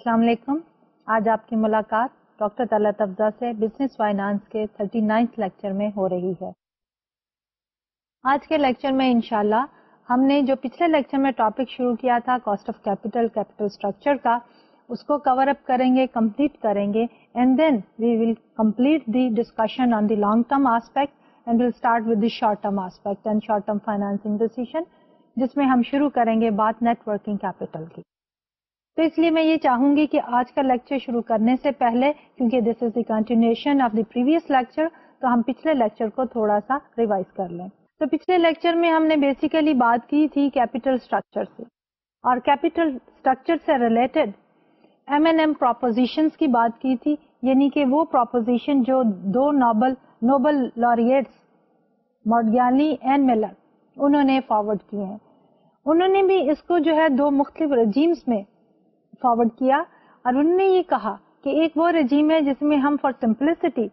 السلام علیکم۔ آج آپ کی ملاقات ڈاکٹر طلعت افزا سے بزنس فائنانس کے تھرٹی نائنتھ لیکچر میں ہو رہی ہے۔ آج کے لیکچر میں انشاءاللہ ہم نے جو پچھلے لیکچر میں ٹاپک شروع کیا تھا cost of capital capital structure کا، اس کو کور اپ کریں گے کمپلیٹ کریں گے and then we will complete the discussion on the long term aspect and will start with the short term aspect and short term financing decision جس میں ہم شروع کریں گے بات نیٹ ورکنگ کیپیٹل کی۔ تو اس لیے میں یہ چاہوں گی کہ آج کا لیکچر شروع کرنے سے پہلے، کیونکہ this is the continuation of the previous lecture تو ہم پچھلے لیکچر کو تھوڑا سا ریوائز کر لیں۔ تو پچھلے لیکچر میں ہم نے بیسیکلی بات کی تھی کیپیٹل اسٹرکچر سے۔ اور کیپیٹل اسٹرکچر سے related M N M proposition کی بات کی تھی یعنی کہ وہ پروپوزیشن جو دو Nobel Nobel laureates Modigliani and Miller انہوں نے فارورڈ کیے ہیں۔ انہوں نے بھی اس کو جو ہے دو مختلف رجیمس میں فارورڈ کیا اور انہوں نے یہ کہا کہ ایک وہ رجیم ہے جس میں ہم فار سمپلسٹی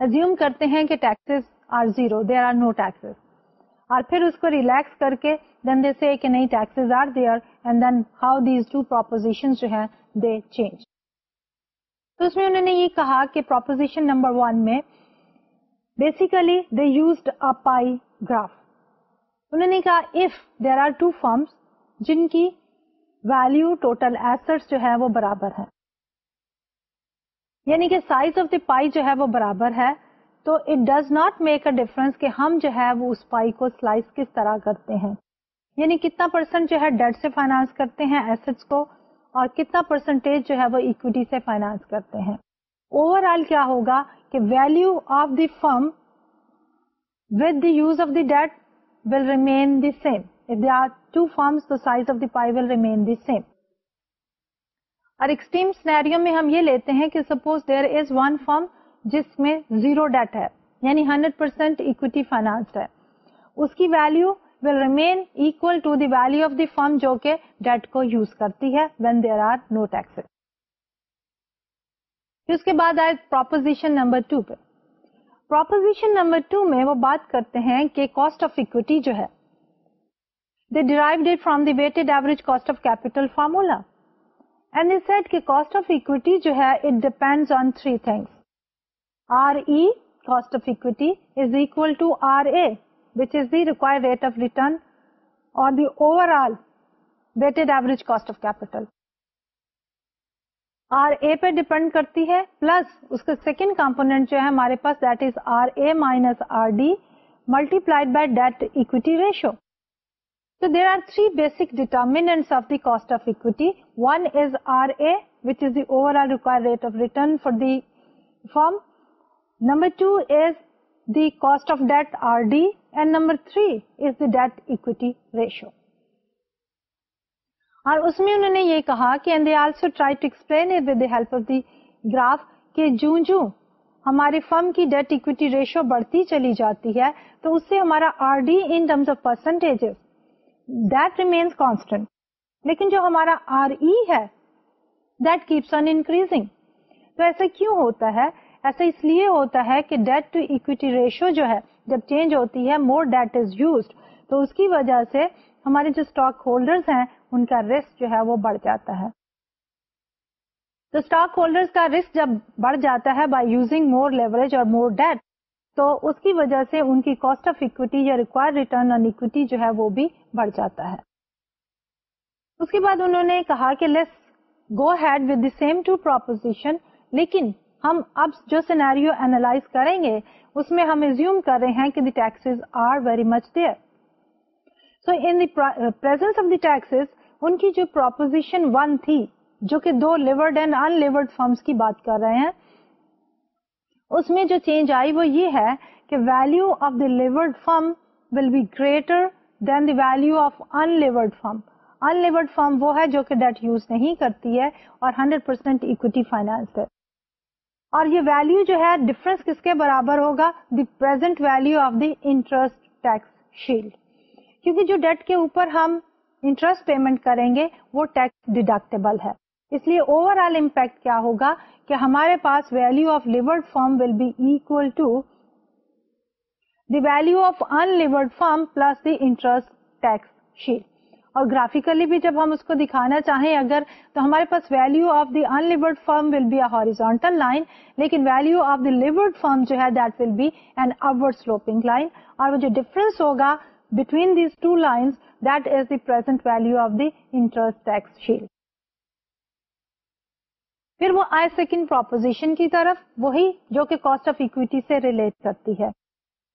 ازیوم کرتے ہیں کہ taxes are zero there are no taxes اور پھر اس کو ریلیکس کر کے دین دے سے کہ نہیں taxes are there and then how these two proposition جو ہیں دے چینج تو اس میں انہوں نے یہ کہا کہ پروپوزیشن نمبر ون میں basically they used a pie graph انہوں نے کہا if there are two firms جن کی ویلو ٹوٹل ایسٹ جو ہے وہ برابر ہے یعنی کہ سائز آف دی پائی جو ہے وہ برابر ہے، تو it does not make a difference کہ ہم جو ہے وہ اس پائی کو سلائس کس طرح کرتے ہیں۔ یعنی کتنا پرسینٹ جو ہے ڈیٹ سے فائنانس کرتے ہیں ایسٹس کو، اور کتنا پرسنٹیج جو ہے وہ اکوٹی سے فائنانس کرتے ہیں۔ اوور آل کیا ہوگا کہ value of the firm with the use of the debt will remain the same If there two firms, the size of the pie will remain the same. اور extreme scenario میں ہم یہ لیتے ہیں کہ سپوز دیر از ون فرم جس میں zero debt ہے یعنی ہنڈریڈ پرسینٹ اکویٹی فائنانس ہے۔ اس کی value will remain equal to the value of the firm جو کہ ڈیٹ کو یوز کرتی ہے when there are no tax اس کے بعد آئے پروپوزیشن نمبر ٹو پہ۔ پروپوزیشن نمبر ٹو میں وہ بات کرتے ہیں کہ کاسٹ آف اکویٹی جو ہے they derived it from the weighted average cost of capital formula. And they said کہ cost of equity جو ہے it depends on three things. RE, cost of equity, is equal to RA, which is the required rate of return or the overall weighted average cost of capital. R A پہ depend کرتی ہے plus اس کا second component جو ہے ہمارے پاس that is R A minus R D multiplied by debt equity ratio So there are three basic determinants of the cost of equity. One is RA, which is the overall required rate of return for the firm. Number two is the cost of debt RD, and number three is the debt equity ratio. اور اس میں انہوں نے یہ کہا کہ and they also try to explain it with help of the graph کہ جوں جوں ہماری فرم کی ڈیٹ اکویٹی ریشو بڑھتی چلی جاتی ہے تو اس سے ہمارا R D in terms of percentage that remains constant لیکن جو ہمارا آر ای ہے دیٹ کیپس آن انکریزنگ تو ایسا کیوں ہوتا ہے؟ ایسا اس لیے ہوتا ہے کہ ڈیٹ ٹو اکویٹی ریشو جو ہے، جب چینج ہوتی ہے مور ڈیٹ از یوزڈ تو اس کی وجہ سے ہمارے جو اسٹاک ہولڈرس ہیں، ان کا رسک جو ہے وہ بڑھ جاتا ہے. تو اسٹاک ہولڈر کا رسک جب بڑھ جاتا ہے بائی یوزنگ مور لیوریج اور مور ڈیٹ تو اس کی وجہ سے ان کی کاسٹ آف اکویٹی یا ریکوائر ریٹرن آن اکویٹی جو ہے وہ بھی بڑھ جاتا ہے۔ اس کے بعد انہوں نے کہا کہ let's go ahead with the same two proposition لیکن ہم اب جو سینیریو اینالائز کریں گے، اس میں ہم ریزیوم کر رہے ہیں کہ the taxes are very much there so in presence of the taxes ان کی جو پروپوزیشن ون تھی، جو کہ دو لیورڈ اینڈ ان لیورڈ فرمس کی بات کر رہے ہیں اس میں جو چینج آئی وہ یہ ہے کہ value of the levered firm will be greater than the value of unlevered firm unlevered firm وہ ہے جو کہ ڈیٹ یوز نہیں کرتی ہے اور ہنڈریڈ پرسینٹ اکویٹی فائنانس ہے. اور یہ ویلو جو ہے ڈفرنس کس کے برابر ہوگا? The present value of the interest tax shield کیونکہ جو ڈیٹ کے اوپر ہم انٹرسٹ پیمنٹ کریں گے، وہ ٹیکس ڈیڈکٹیبل ہے. اس لیے اوور آل امپیکٹ کیا ہوگا کہ ہمارے پاس value of levered firm will be equal to the value of unlevered firm plus the interest tax shield اور گرافیکلی بھی جب ہم اس کو دکھانا چاہیں اگر تو ہمارے پاس value of the unlevered firm will be horizontal line لیکن value of the levered firm جو ہے that will be an upward sloping line اور جو ڈفرنس ہوگا between these two line that is the present value of the interest tax shield پھر وہ آئے second proposition کی طرف، وہی جو کہ کاسٹ آف اکویٹی سے ریلیٹ کرتی ہے۔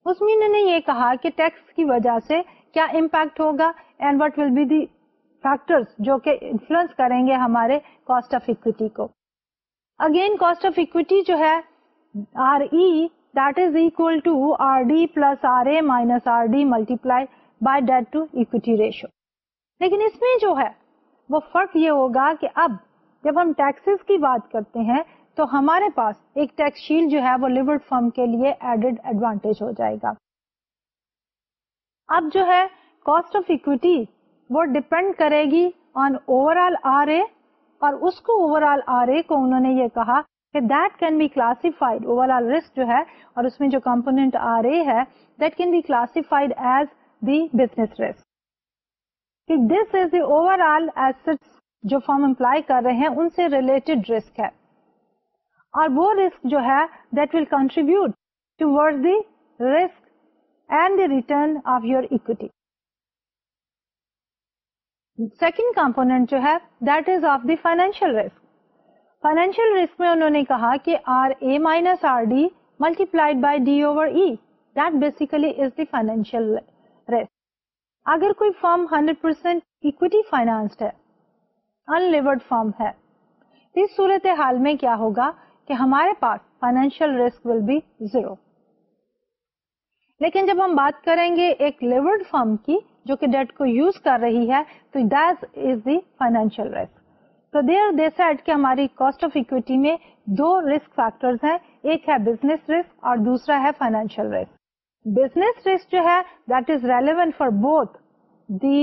اس میں انہوں نے یہ کہا کہ ٹیکس کی وجہ سے کیا امپیکٹ ہوگا and what will be the factor جو کہ انفلوئنس کریں گے ہمارے کاسٹ آف اکویٹی کو۔ اگین کاسٹ آف اکویٹی جو ہے R E that is equal to R D plus R A minus R D multiply by debt to equity ratio لیکن اس میں جو ہے، وہ فرق یہ ہوگا کہ اب جب ہم ٹیکسز کی بات کرتے ہیں، تو ہمارے پاس ایک ٹیکس شیل جو ہے، وہ لیورڈ فرم کے لیے ایڈیڈ ایڈوانٹیج ہو جائے گا۔ اب جو ہے کاسٹ آف اکویٹی وہ ڈپینڈ کرے گی on overall R A اور اس کو اوور آل آر اے کو انہوں نے یہ کہا کہ that can be classified overall risk جو ہے، اور اس میں جو کمپونیٹ آر اے ہے that can be classified as the business risk this is the overall asset جو فارم امپلائی کر رہے ہیں، ان سے ریلیٹڈ رسک ہے۔ اور وہ رسک جو ہے that will contribute toward the risk and the return of your equity second component جو ہے that is of the financial risk financial risk میں انہوں نے کہا کہ R A minus R D multiplied by D over E that basically is the financial risk اگر کوئی firm hundred percent equity financed ہے انلیورڈ فارم ہے۔ اس صورت حال میں کیا ہوگا کہ ہمارے پاس financial risk will be zero لیکن جب ہم بات کریں گے ایک لیورڈ فارم کی، جو کہ ڈیٹ کو یوز کر رہی ہے، تو that is the financial risk تو دیر دے سیٹ کہ ہماری کاسٹ آف اکویٹی میں دو رسک فیکٹر ہیں، ایک ہے بزنس رسک اور دوسرا ہے فائنینشیل رسک بزنس رسک جو ہے that is relevant for both the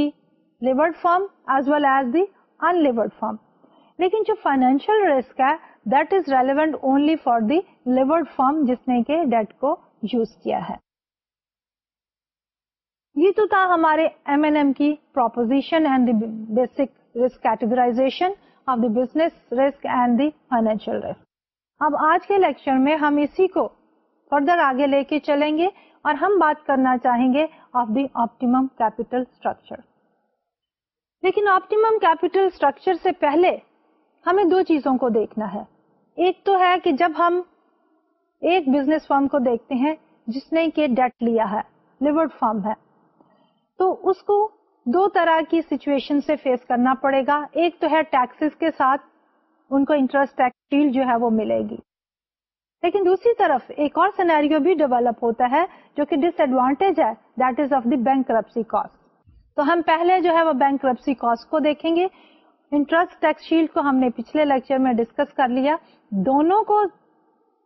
levered firm as well as the unlevered firm. لیکن جو فائنینشیل رسک ہے that is relevant only for the levered firm جس نے کہ ڈیٹ کو یوز کیا ہے۔ یہ تو تھا ہمارے ایم این ایم کی proposition and the basic risk categorization of the business risk and the financial risk اب آج کے لیکچر میں ہم اسی کو فردر آگے لے کے چلیں گے اور ہم بات کرنا چاہیں گے of the optimum capital structure لیکن آپٹیمم کیپیٹل اسٹرکچر سے پہلے ہمیں دو چیزوں کو دیکھنا ہے۔ ایک تو ہے کہ جب ہم ایک بزنس فارم کو دیکھتے ہیں، جس نے کہ ڈیٹ لیا ہے، لیورڈ فارم ہے، تو اس کو دو طرح کی سچویشن سے فیس کرنا پڑے گا۔ ایک تو ہے ٹیکسز کے ساتھ، ان کو انٹرسٹ ٹیکس جو ہے وہ ملے گی۔ لیکن دوسری طرف ایک اور سینیریو بھی ڈیولپ ہوتا ہے، جو کہ ڈس ایڈوانٹیج ہے that is of the bankruptcy cost تو ہم پہلے جو ہے وہ بینک کرپسی کاسٹ کو دیکھیں گے۔ انٹرسٹ ٹیکس شیلڈ کو ہم نے پچھلے لیکچر میں ڈسکس کر لیا۔ دونوں کو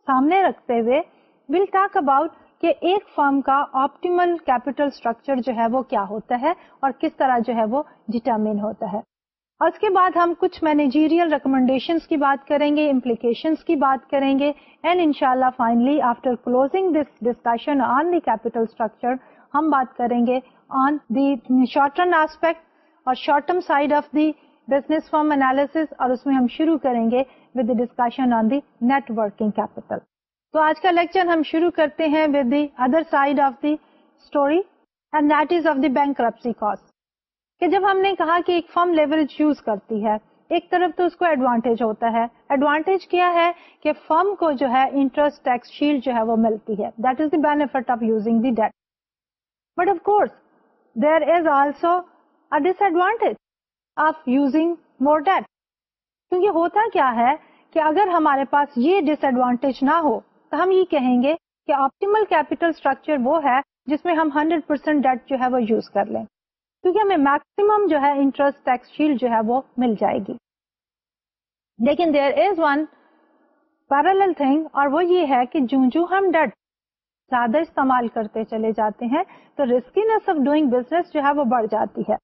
سامنے رکھتے ہوئے ول ٹاک اباؤٹ کہ ایک فارم کا آپٹیمل کیپیٹل اسٹرکچر جو ہے وہ کیا ہوتا ہے اور کس طرح جو ہے وہ ڈیٹرمین ہوتا ہے۔ اور اس کے بعد ہم کچھ مینیجیریل ریکمنڈیشن کی بات کریں گے امپلیکیشن کی بات کریں گے۔ اینڈ ان شاء اللہ finally after closing this discussion on the capital structure ہم بات کریں گے on the short term aspect اور short term side of the business firm analysis اور اس میں ہم شروع کریں گے with discussion on the net working capital تو آج کا لیکچر ہم شروع کرتے ہیں with the other side of the story and that is of the bankruptcy cost کہ جب ہم نے کہا کہ ایک فارم لیوریج یوز کرتی ہے، ایک طرف تو اس کو ایڈوانٹیج ہوتا ہے۔ ایڈوانٹیج کیا ہے؟ کہ فرم کو جو ہے انٹرسٹ ٹیکس شیلڈ جو ہے وہ ملتی ہے۔ That is the benefit of using the debt but of course there is also disadvantage of using more debt کیونکہ ہوتا کیا ہے کہ اگر ہمارے پاس یہ ڈس ایڈوانٹیج نہ ہو، تو ہم یہ کہیں گے کہ آپٹیمل کیپیٹل اسٹرکچر وہ ہے جس میں ہم ہنڈریڈ پرسینٹ ڈیٹ جو ہے وہ یوز کر لیں۔ کیونکہ ہمیں میکسیمم جو ہے انٹرسٹ ٹیکس شیل جو ہے وہ مل جائے گی۔ لیکن there is one parallel thing اور وہ یہ ہے کہ جو جو ہم ڈیٹ زیادہ استعمال کرتے چلے جاتے ہیں، تو رسکینس آف ڈوئنگ بزنس جو ہے وہ بڑھ جاتی ہے۔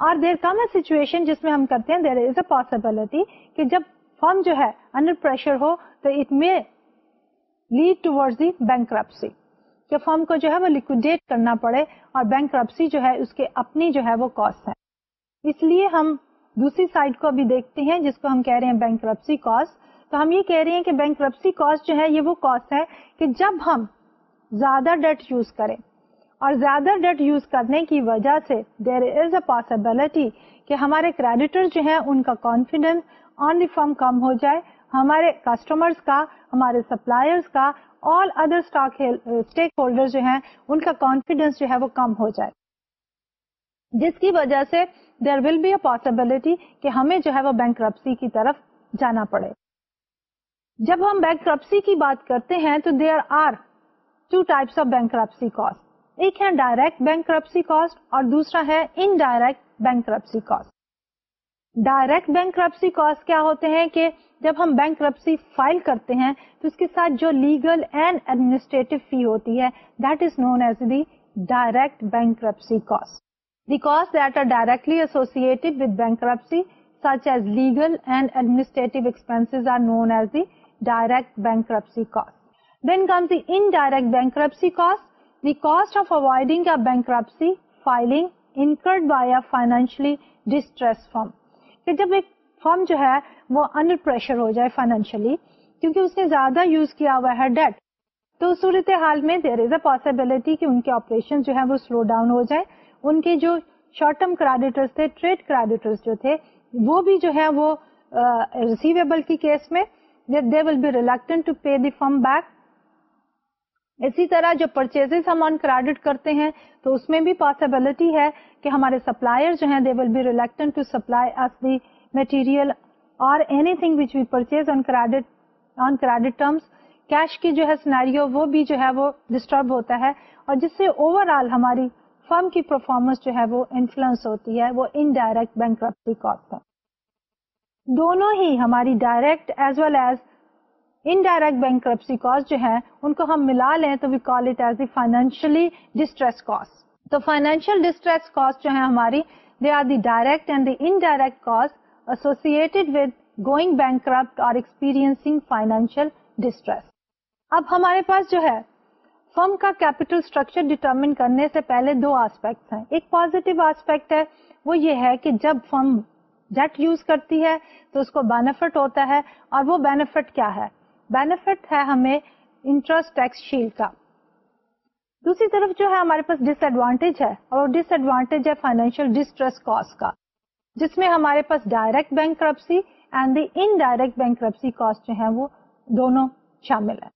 اور دیر کم اے سچویشن جس میں ہم کرتے ہیں دیر از اے پاسبلٹی کہ جب فرم جو ہے انڈر پریشر ہو، تو اٹ مے لیڈ ٹوڈ دی بینک کرپسی کہ فرم کو جو ہے وہ لکوڈیٹ کرنا پڑے اور بینک کرپسی جو ہے، اس کے اپنی جو ہے وہ کاسٹ ہے اس لیے ہم دوسری سائڈ کو ابھی دیکھتے ہیں، جس کو ہم کہہ رہے ہیں بینک رپسی کاسٹ تو ہم یہ کہہ رہے ہیں کہ بینک رپسی کاسٹ جو ہے، یہ وہ کاسٹ ہے کہ جب ہم زیادہ ڈیٹ یوز کریں۔ اور زیادہ ڈیٹ یوز کرنے کی وجہ سے دیر از اے پاسبلٹی کہ ہمارے کریڈیٹر جو ہیں ان کا کانفیڈینس آن دی فرم کم ہو جائے۔ ہمارے کسٹمرس کا، ہمارے سپلائرس کا آل ادر اسٹیک ہولڈر جو ہیں، ان کا کانفیڈینس جو ہے وہ کم ہو جائے۔ جس کی وجہ سے دیر ول بی اے پاسبلٹی کہ ہمیں جو ہے وہ بینک رپسی کی طرف جانا پڑے۔ جب ہم بینک رپسی کی بات کرتے ہیں تو there are two types of bankruptcy cost ایک ہے ڈائریکٹ بینک رپسی کاسٹ اور دوسرا ہے indirect bankruptcy cost direct bankruptcy cost کیا ہوتے ہیں کہ جب ہم بینک رپسی فائل کرتے ہیں تو اس کے ساتھ جو لیگل اینڈ ایڈمنسٹریٹو فی ہوتی ہے that is known as the direct bankruptcy cost the cost that are directly associated with bankruptcy such as legal and administrative expenses are known as the direct bankruptcy. Then comes the indirect bankruptcy cost, the cost of avoiding a bankruptcy filing incurred by a financially distressed firm. کہ جب ایک firm جو ہے وہ under pressure ہو جائے financially کیونکہ اس نے زیادہ یوز کیا ہوا ہے ڈیٹ تو صورت حال میں دیر از اے پاسبلٹی کہ ان کے آپریشن جو ہے وہ سلو ڈاؤن ہو جائے ان کے جو شارٹ ٹرم کریڈیٹر تھے ٹریڈ کریڈیٹر جو تھے وہ بھی جو ہے وہ ریسیویبل uh, کی کیس میں they will be reluctant to pay the firm back اسی طرح جو پرچیز ہم آن کریڈٹ کرتے ہیں، تو اس میں بھی پاسبلٹی ہے کہ ہمارے سپلائر جو ہیں they will be reluctant to supply us the material اور anything which we purchase on credit on credit terms cash کی جو ہے سناریو وہ بھی جو ہے وہ ڈسٹرب ہوتا ہے اور جس سے اوور آل ہماری فرم کی پرفارمنس جو ہے وہ انفلوئنس ہوتی ہے، وہ انڈائریکٹ بینک کاسٹ ہے دونوں ہی ہماری direct as well as indirect bankruptcy cost جو ہے ان کو ہم ملا لیں تو we call it as the financially distress cost تو فائنینشیل ڈسٹریس کاسٹ جو ہے ہماری they are the direct and the indirect cost associated with going bankrupt اور ایکسپیرئنسنگ فائنینشیل ڈسٹریس اب ہمارے پاس جو ہے فرم کا کیپیٹل اسٹرکچر ڈیٹرمن کرنے سے پہلے دو آسپیکٹ ہیں. ایک پازیٹیو آسپیکٹ ہے، وہ یہ ہے کہ جب فرم ڈیٹ یوز کرتی ہے تو اس کو بینیفٹ ہوتا ہے اور وہ بینیفٹ کیا ہے؟ بینیفٹ ہے ہمیں انٹرسٹ ٹیکس شیل کا۔ دوسری طرف جو ہے ہمارے پاس ڈس ایڈوانٹیج ہے اور ڈس ایڈوانٹیج ہے فائنینشیل ڈسٹریس کاسٹ کا، جس میں ہمارے پاس direct bankruptcy and the indirect bankruptcy cost جو ہے وہ دونوں شامل ہے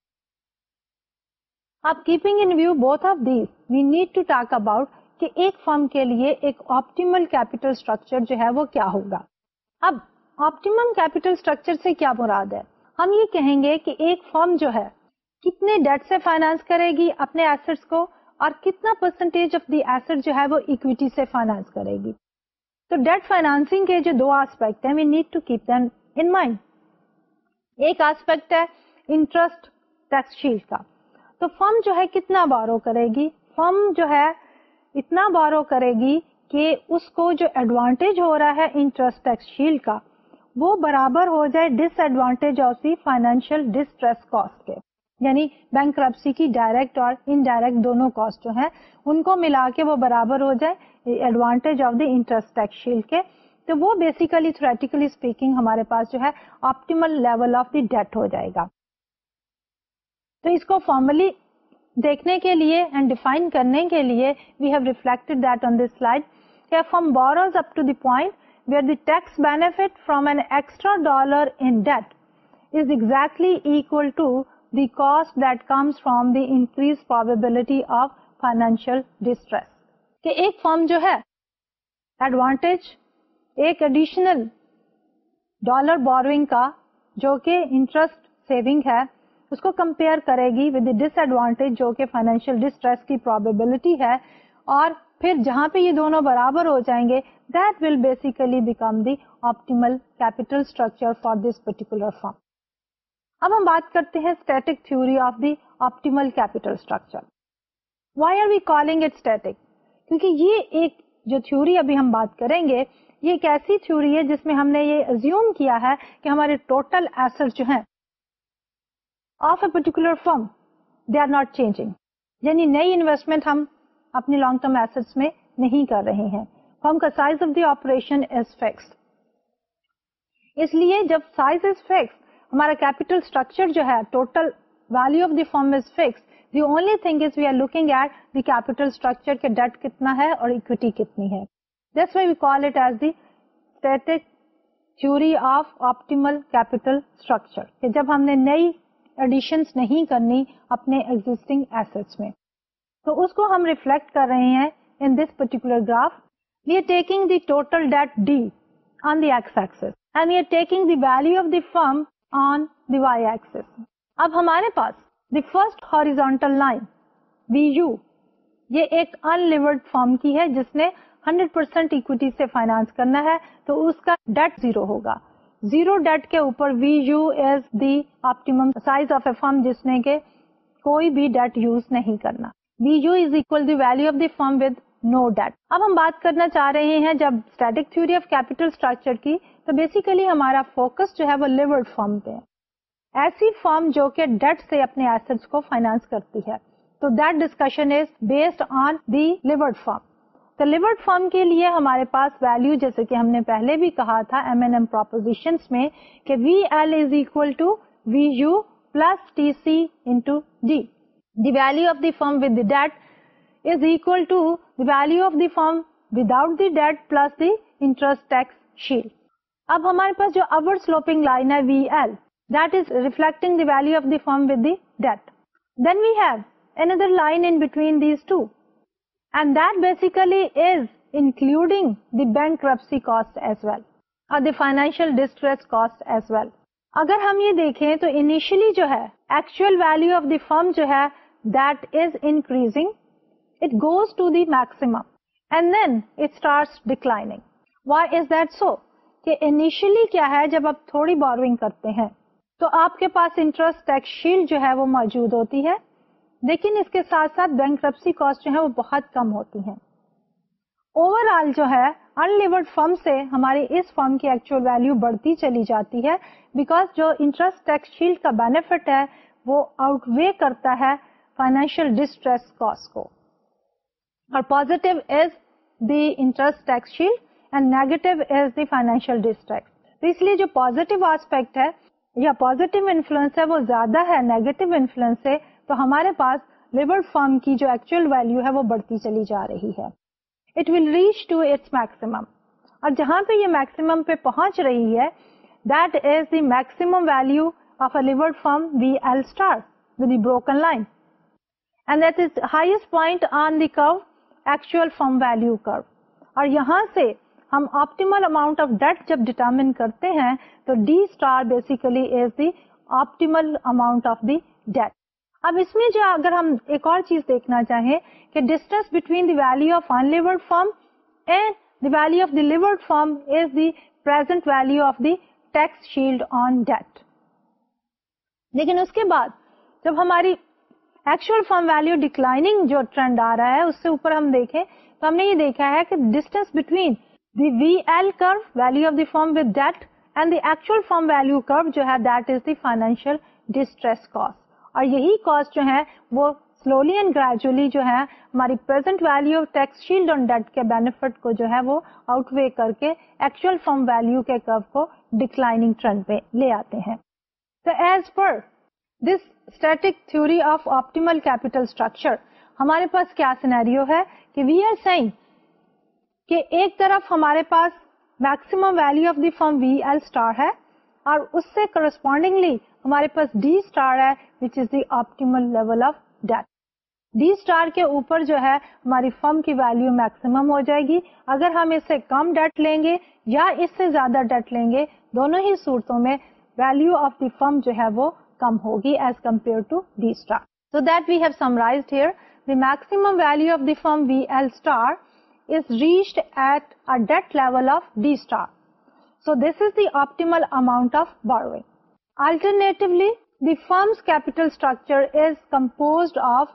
اب keeping in view both of these we need to talk about کہ ایک فرم کے لیے ایک آپٹیمل کیپیٹل اسٹرکچر جو ہے وہ کیا ہوگا۔ اب آپٹیمم کیپیٹل اسٹرکچر سے کیا مراد ہے؟ ہم یہ کہیں گے کہ ایک فرم جو ہے، کتنے ڈیٹ سے فائنانس کرے گی اپنے ایسٹس کو اور کتنا پرسنٹیج آف دی ایسٹ جو ہے وہ اکویٹی سے فائنانس کرے گی۔ تو ڈیٹ فائنانسنگ کے جو دو آسپیکٹ ہیں we need to keep them in mind ایک آسپیکٹ ہے انٹرسٹ ٹیکس شیلڈ کا۔ تو فرم جو ہے کتنا بارو کرے گی؟ فرم جو ہے اتنا بارو کرے گی کہ اس کو جو ایڈوانٹیج ہو رہا ہے انٹرسٹ ٹیکس شیلڈ کا۔ وہ برابر ہو جائے disadvantage of the financial distress cost کے۔ یعنی بینک کرپسی کی ڈائریکٹ اور انڈائریکٹ دونوں کاسٹ جو ہیں، ان کو ملا کے وہ برابر ہو جائے advantage of the interest tax shield کے۔ تو وہ بیسیکلی تھریٹیکلی اسپیکنگ ہمارے پاس جو ہے optimal level of the debt ہو جائے گا۔ تو اس کو فارملی دیکھنے کے لیے اینڈ ڈیفائن کرنے کے لیے we have reflected that on this slide from bores up to the point where the tax benefit from an extra dollar in debt is exactly equal to the cost that comes from the increased probability of financial distress. کہ ایک firm جو ہے advantage ایک additional dollar borrowing کا جو کہ interest saving ہے اس کو کمپیئر کرے گی ود ڈس ایڈوانٹیج جو کہ فائنینشیل ڈسٹریس کی پروبیبلٹی ہے اور پھر جہاں پہ یہ دونوں برابر ہو جائیں گے that will basically become the optimal capital structure for this particular firm اب ہم بات کرتے ہیں static theory of the optimal capital structure why are we calling it static کیونکہ یہ ایک جو تھوری ابھی ہم بات کریں گے، یہ ایک ایسی تھوری ہے جس میں ہم نے یہ ازیوم کیا ہے کہ ہمارے ٹوٹل ایسٹ جو ہیں of a particular firm they are not changing یعنی نئی انویسٹمنٹ ہم اپنی لانگ ٹرم ایسٹ میں نہیں کر رہے ہیں۔ فرم کا size of the operation is fix اس لیے جب سائز از فکس ہمارا کیپیٹل اسٹرکچر جو ہے total value of the firm is fix the only thing is we are looking at the capital structure کے ڈیٹ کتنا ہے اور اکوٹی کتنی ہے۔ That's why we call it as the static theory of optimal capital structure کہ جب ہم نے نئی ایڈیشنس نہیں کرنی اپنے ایگزٹنگ ایسٹس میں۔ تو اس کو ہم ریفلیکٹ کر رہے ہیں in this particular graph we are taking the total debt D on the X axis and we are taking the value of the firm on the Y axis اب ہمارے پاس the first horizontal line V U یہ ایک ان firm کی ہے جس نے hundred percent equity سے فائنانس کرنا ہے تو اس کا ڈیٹ زیرو ہوگا. زیرو ڈیٹ کے اوپر V U is the optimum size of a firm جس نے کہ کوئی بھی ڈیٹ یوز نہیں کرنا. V U is equal the value of the firm with no debt اب ہم بات کرنا چاہ رہے ہیں جب static theory of capital structure کی، تو بیسیکلی ہمارا فوکس جو ہے وہ لیورڈ فارم پہ ایسی فارم جو کہ ڈیٹ سے اپنے ایسٹس کو فائنانس کرتی ہے۔ تو that discussion is based on the levered firm تو لیورڈ فارم کے لیے ہمارے پاس ویلو جیسے کہ ہم نے پہلے بھی کہا تھا ایم این ایم پروپوزیشن میں کہ V L is equal to V U plus T C into D the value of the firm with debt is equal to the value of the firm without the debt plus the interest tax shield اب ہمارے پاس جو over sloping line ہے V L that is reflecting the value of the firm with the debt then we have another line in between these two and that basically is including the bankruptcy cost as well اور the financial distress cost as well اگر ہم یہ دیکھیں تو initially جو ہے actual value of the firm جو ہے that is increasing it goes to the maximum and then it start declining why is that so کہ انیشلی کیا ہے جب آپ تھوڑی بوروئنگ کرتے ہیں تو آپ کے پاس انٹرسٹ ٹیکس شیلڈ جو ہے وہ موجود ہوتی ہے، لیکن اس کے ساتھ ساتھ بینک رپسی کاسٹ جو ہے وہ بہت کم ہوتی ہیں۔ اوور آل جو ہے انلیورڈ فرم سے ہماری اس فرم کی ایکچوئل ویلو بڑھتی چلی جاتی ہے بیکاز جو انٹرسٹ ٹیکس شیلڈ کا بینیفٹ ہے، وہ آؤٹ وے کرتا ہے فائنینشیل ڈسٹریس کاسٹ کو۔ اور positive is the interest tax shield and negative is the financial district. تو اس لیے جو پوزیٹو آسپیکٹ ہے یا پوزیٹو انفلوئنس ہے وہ زیادہ ہے نیگیٹو انفلوئنس سے، تو ہمارے پاس لیبر فارم کی جو ایکچوئل ویلو ہے وہ بڑھتی چلی جا رہی ہے۔ It will reach to its maximum اور جہاں پہ یہ میکسیمم پہ پہنچ رہی ہے that is the maximum value of a lever firm V L star with the broken line and that is highest point on the curve actual firm value curve اور یہاں سے ہم آپٹیمل اماؤنٹ آف ڈیٹ جب determine کرتے ہیں، تو D star basically is the optimal amount of the debt اب اس میں جو اگر ہم ایک اور چیز دیکھنا چاہیں کہ distance between the value of unlevered firm and the value of the levered firm is the present value of the tax shield on debt لیکن اس کے بعد جب ہماری ایکچوئل فارم ویلو ڈکلائننگ جو ٹرینڈ آ رہا ہے، اس سے اوپر ہم دیکھیں تو ہم نے یہ دیکھا ہے کہ distance between the V L curve value of the firm with debt and the actual firm value curve جو ہے that is the financial distress cost اور یہی کاسٹ جو ہے، وہ سلولی اینڈ گریجولی جو ہے، ہماری present value of tax shield on debt کے بینیفٹ کو جو ہے، وہ آؤٹ وے کر کے ایکچوئل فارم ویلو کے کرو کو ڈکلائنگ ٹرینڈ پہ لے آتے ہیں۔ تو as per this static theory of optimal capital structure ہمارے پاس کیا سینیریو ہے کہ وی آر سائنگ کہ ایک طرف ہمارے پاس maximum value of the firm V L star ہے اور اس سے کرسپونڈنگلی ہمارے پاس ڈی اسٹار ہے which is the optimal level of debt D star کے اوپر جو ہے ہماری فرم کی ویلو میکسیمم ہو جائے گی. اگر ہم اس سے کم ڈیٹ لیں گے یا اس سے زیادہ ڈیٹ لیں گے، دونوں ہی صورتوں میں ویلو آف دی فرم جو ہے وہ کم ہوگی as compare to D star so that we have summarise here the maximum value of the firm V L star is reached at a debt level of D star so this is the optimal amount of borrowing alternatively the firm's capital structure is compose of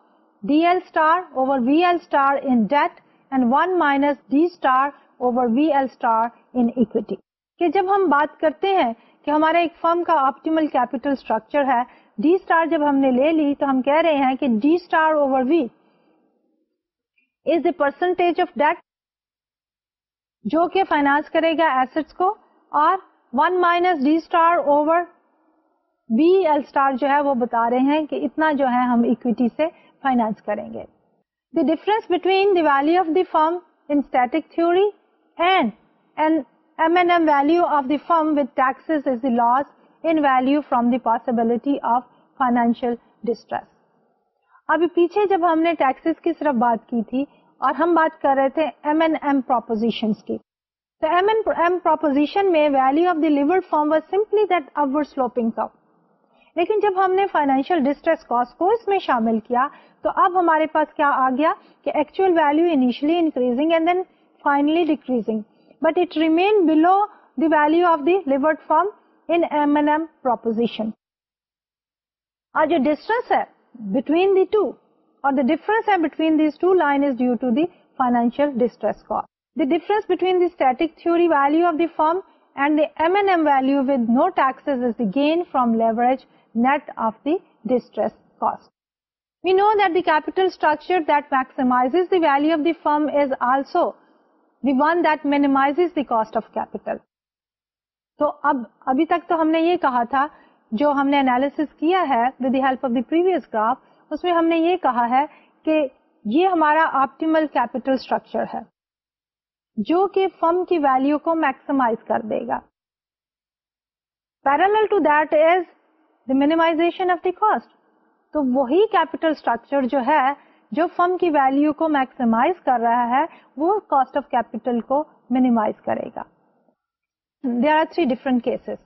D L star over V L star in debt and one minus D star over V L star in equity کہ جب ہم بات کرتے ہیں کہ ہمارا ایک firm کا آپٹیمل کیپیٹل اسٹرکچر ہے۔ ڈی اسٹار جب ہم نے لے لی تو ہم کہہ رہے ہیں کہ D star over V is the percentage of debt جو کہ فائنانس کرے گا ایسٹس کو اور one minus D star over B L star جو ہے وہ بتا رہے ہیں کہ اتنا جو ہے ہم اکویٹی سے فائنانس کریں گے۔ The difference between the value of the firm in static theory and M N M value of the firm with taxes is the loss in value from the possibility of financial distress ابھی پیچھے جب ہم نے taxes کی صرف بات کی تھی اور ہم بات کر رہے تھے ایم این ایم پروپوزیشن کی تو ایم این ایم پروپوزیشن میں value of the lever firm was simply that over sloping کا لیکن جب ہم نے فائنینشیل ڈسٹریس کاسٹ کو اس میں شامل کیا تو اب ہمارے پاس کیا آ گیا کہ actual value initially increasing and then finally decreasing but it remain below the value of the levered firm M N M proposition اور جو ڈسٹینس ہے بٹوین دی ٹو اور دا ڈفرنس ہے between these two line is due to the financial distress cost the difference between the static theory value of the firm and the M N M value with no taxes is the gain from leverage net of the distress cost We know that the capital structure that maximizes the value of the firm is also the one that minimizes the cost of capital. تو اب ابھی تک تو ہم نے یہ کہا تھا جو ہم نے انالیس کیا ہے with the help of the previous graph اس میں ہم نے یہ کہا ہے کہ یہ ہمارا آپٹیمل کیپیٹل اسٹرکچر ہے جو کہ فرم کی ویلو کو میکسیمائز کر دے گا parallel to that is the minimisation of the cost تو وہی کیپیٹل اسٹرکچر جو ہے جو فرم کی ویلو کو میکسیمائز کر رہا ہے، وہ کاسٹ آف کیپیٹل کو مینیمائز کرے گا۔ There are three different cases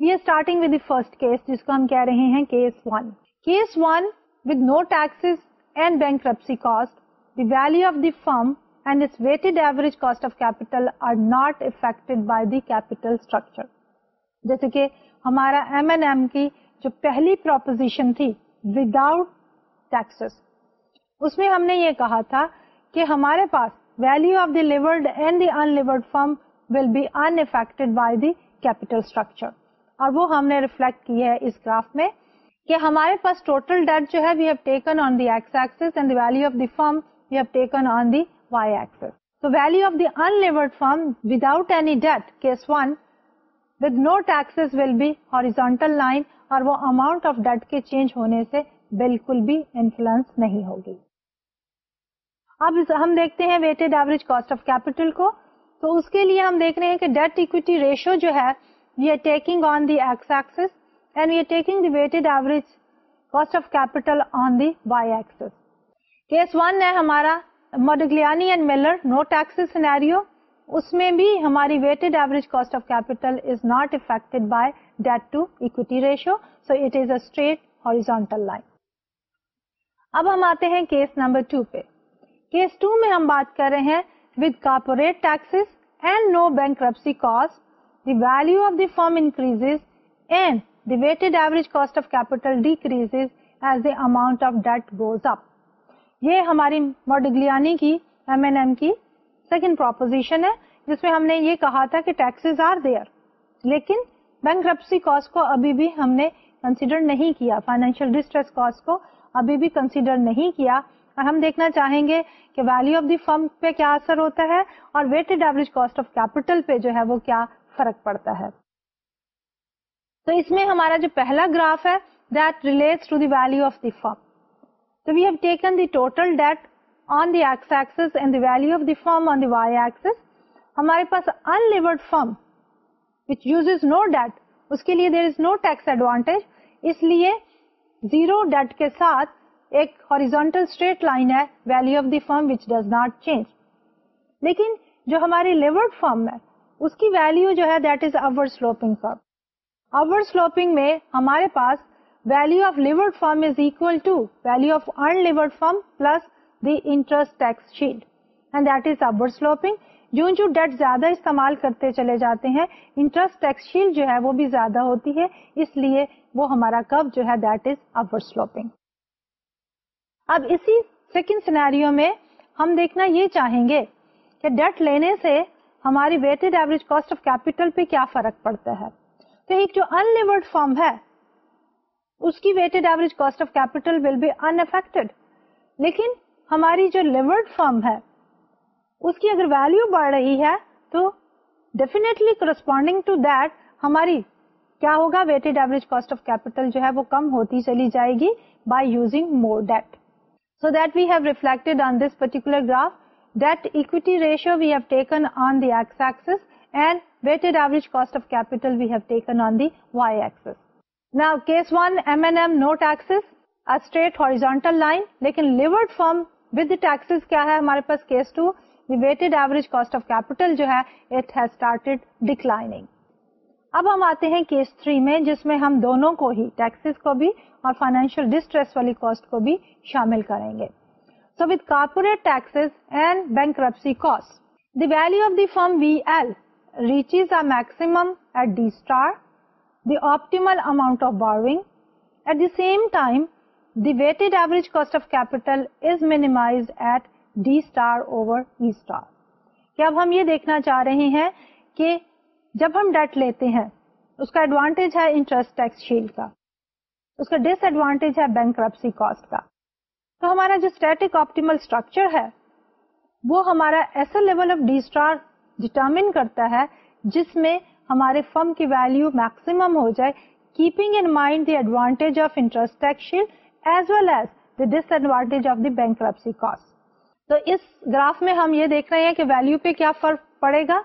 we are starting with the first case جس کو ہم کہہ رہے ہیں case one case one with no taxes and bankruptcy cost the value of the firm and its weighted average cost of capital are not affected by the capital structure جیسے کہ ہمارا M N M کی جو پہلی proposition تھی without taxes اس میں ہم نے یہ کہا تھا کہ ہمارے پاس value of the levered and the unlevered firm will be unaffected by the capital structure اور وہ ہم نے ریفلیکٹ کی ہے اس گراف میں کہ ہمارے پاس ٹوٹل ڈیٹ جو ہے we have taken on the X axis and the value of the firm we have taken on the Y axis تو value of the unlevered firm without any debt case one with no taxes will be horizontal line اور وہ amount of debt کے change ہونے سے بالکل بھی influence نہیں ہوگی۔ اب ہم دیکھتے ہیں weighted average cost of capital کو۔ تو اس کے لیے ہم دیکھ رہے ہیں کہ ڈیٹ اکویٹی ریشو جو ہے we are taking on the X axis and we are taking the weighted average cost of capital on the Y axis case one ہے ہمارا Modigliani and Miller no tax scenario اس میں بھی ہماری weighted average cost of capital is not affected by debt to equity ratio so it is a straight horizontal line اب ہم آتے ہیں case number two پہ۔ کیس ٹو میں ہم بات کر رہے ہیں with corporate taxes and no bankruptcy cost, the value of the firm increases and the weighted average cost of capital decreases as the amount of debt goes up. یہ ہماری Modigliani کی M N M کی second proposition ہے جس میں ہم نے یہ کہا تھا کہ ٹیکسز آر دیئر لیکن بینک کرپسی کاسٹ کو ابھی بھی ہم نے کنسیڈر نہیں کیا فائنینشیل ڈسٹریس کاسٹ کو ابھی بھی کنسیڈر نہیں کیا اور ہم دیکھنا چاہیں گے کہ ویلو آف دی فرم پہ کیا اثر ہوتا ہے اور weighted average cost of capital پہ جو ہے وہ کیا فرق پڑتا ہے۔ تو اس میں ہمارا جو پہلا گراف ہے that relates to the value of the firm تو we have taken the total debt on the X axis and the value of the firm on the Y axis ہمارے پاس unlevered firm which use no debt اس کے لیے there is no tax advantage اس لیے zero debt کے ساتھ ایک horizontal straight line ہے value of the firm which does not change لیکن جو ہماری لیورڈ فرم ہے، اس کی ویلو جو ہے that is over sloping firm over sloping میں ہمارے پاس value of levered firm is equal to value of unlevered firm plus the interest tax shield and that is over sloping جو جو ڈیٹ زیادہ استعمال کرتے چلے جاتے ہیں انٹرسٹ ٹیکس شیلڈ جو ہے، وہ بھی زیادہ ہوتی ہے، اس لیے وہ ہمارا کب جو ہے دیٹ از اوور سلوپنگ اب اسی سیکنڈ سینیریو میں ہم دیکھنا یہ چاہیں گے کہ ڈیٹ لینے سے ہماری weighted average cost of capital پہ کیا فرق پڑتا ہے؟ تو ایک جو انلیورڈ فارم ہے، اس کی weighted average cost of capital will be unaffected لیکن ہماری جو لیورڈ فارم ہے، اس کی اگر ویلو بڑھ رہی ہے، تو ڈیفینیٹلی کرسپونڈنگ ٹو دیٹ ہماری کیا ہوگا؟ Weighted average cost of capital جو ہے وہ کم ہوتی چلی جائے گی by using more debt so that we have reflected on this particular graph debt equity ratio we have taken on the X axis and weighted average cost of capital we have taken on the Y axis نا case one M N M no taxes straight horizontal line لیکن levered firm with taxes کیا ہے ہمارے پاس case two weighted average cost of capital جو ہے it has started declining اب ہم آتے ہیں کیس تھری میں، جس میں ہم دونوں کو ہی ٹیکسز کو بھی اور فائنینشیل ڈسٹریس والی کاسٹ کو بھی شامل کریں گے۔ So with corporate taxes and bankruptcy cost the value of the firm V L reaches a maximum at D star the optimal amount of borrowing at the same time the weighted average cost of capital is minimize at D star over E star کہ اب ہم یہ دیکھنا چاہ رہے ہیں کہ جب ہم ڈیٹ لیتے ہیں، اس کا ایڈوانٹیج ہے انٹرسٹ ٹیکس شیل کا، اس کا ڈس ایڈوانٹیج ہے بینک رپسی کاسٹ کا۔ تو ہمارا جو اسٹیٹک آپٹیمل اسٹرکچر ہے، وہ ہمارا ایسا level of D star determine کرتا ہے، جس میں ہمارے فرم کی ویلو میکسیمم ہو جائے keeping in mind the advantage of interest tax shield as well as the disadvantage of the bankruptcy cost تو اس گراف میں ہم یہ دیکھ رہے ہیں کہ ویلو پہ کیا فرق پڑے گا۔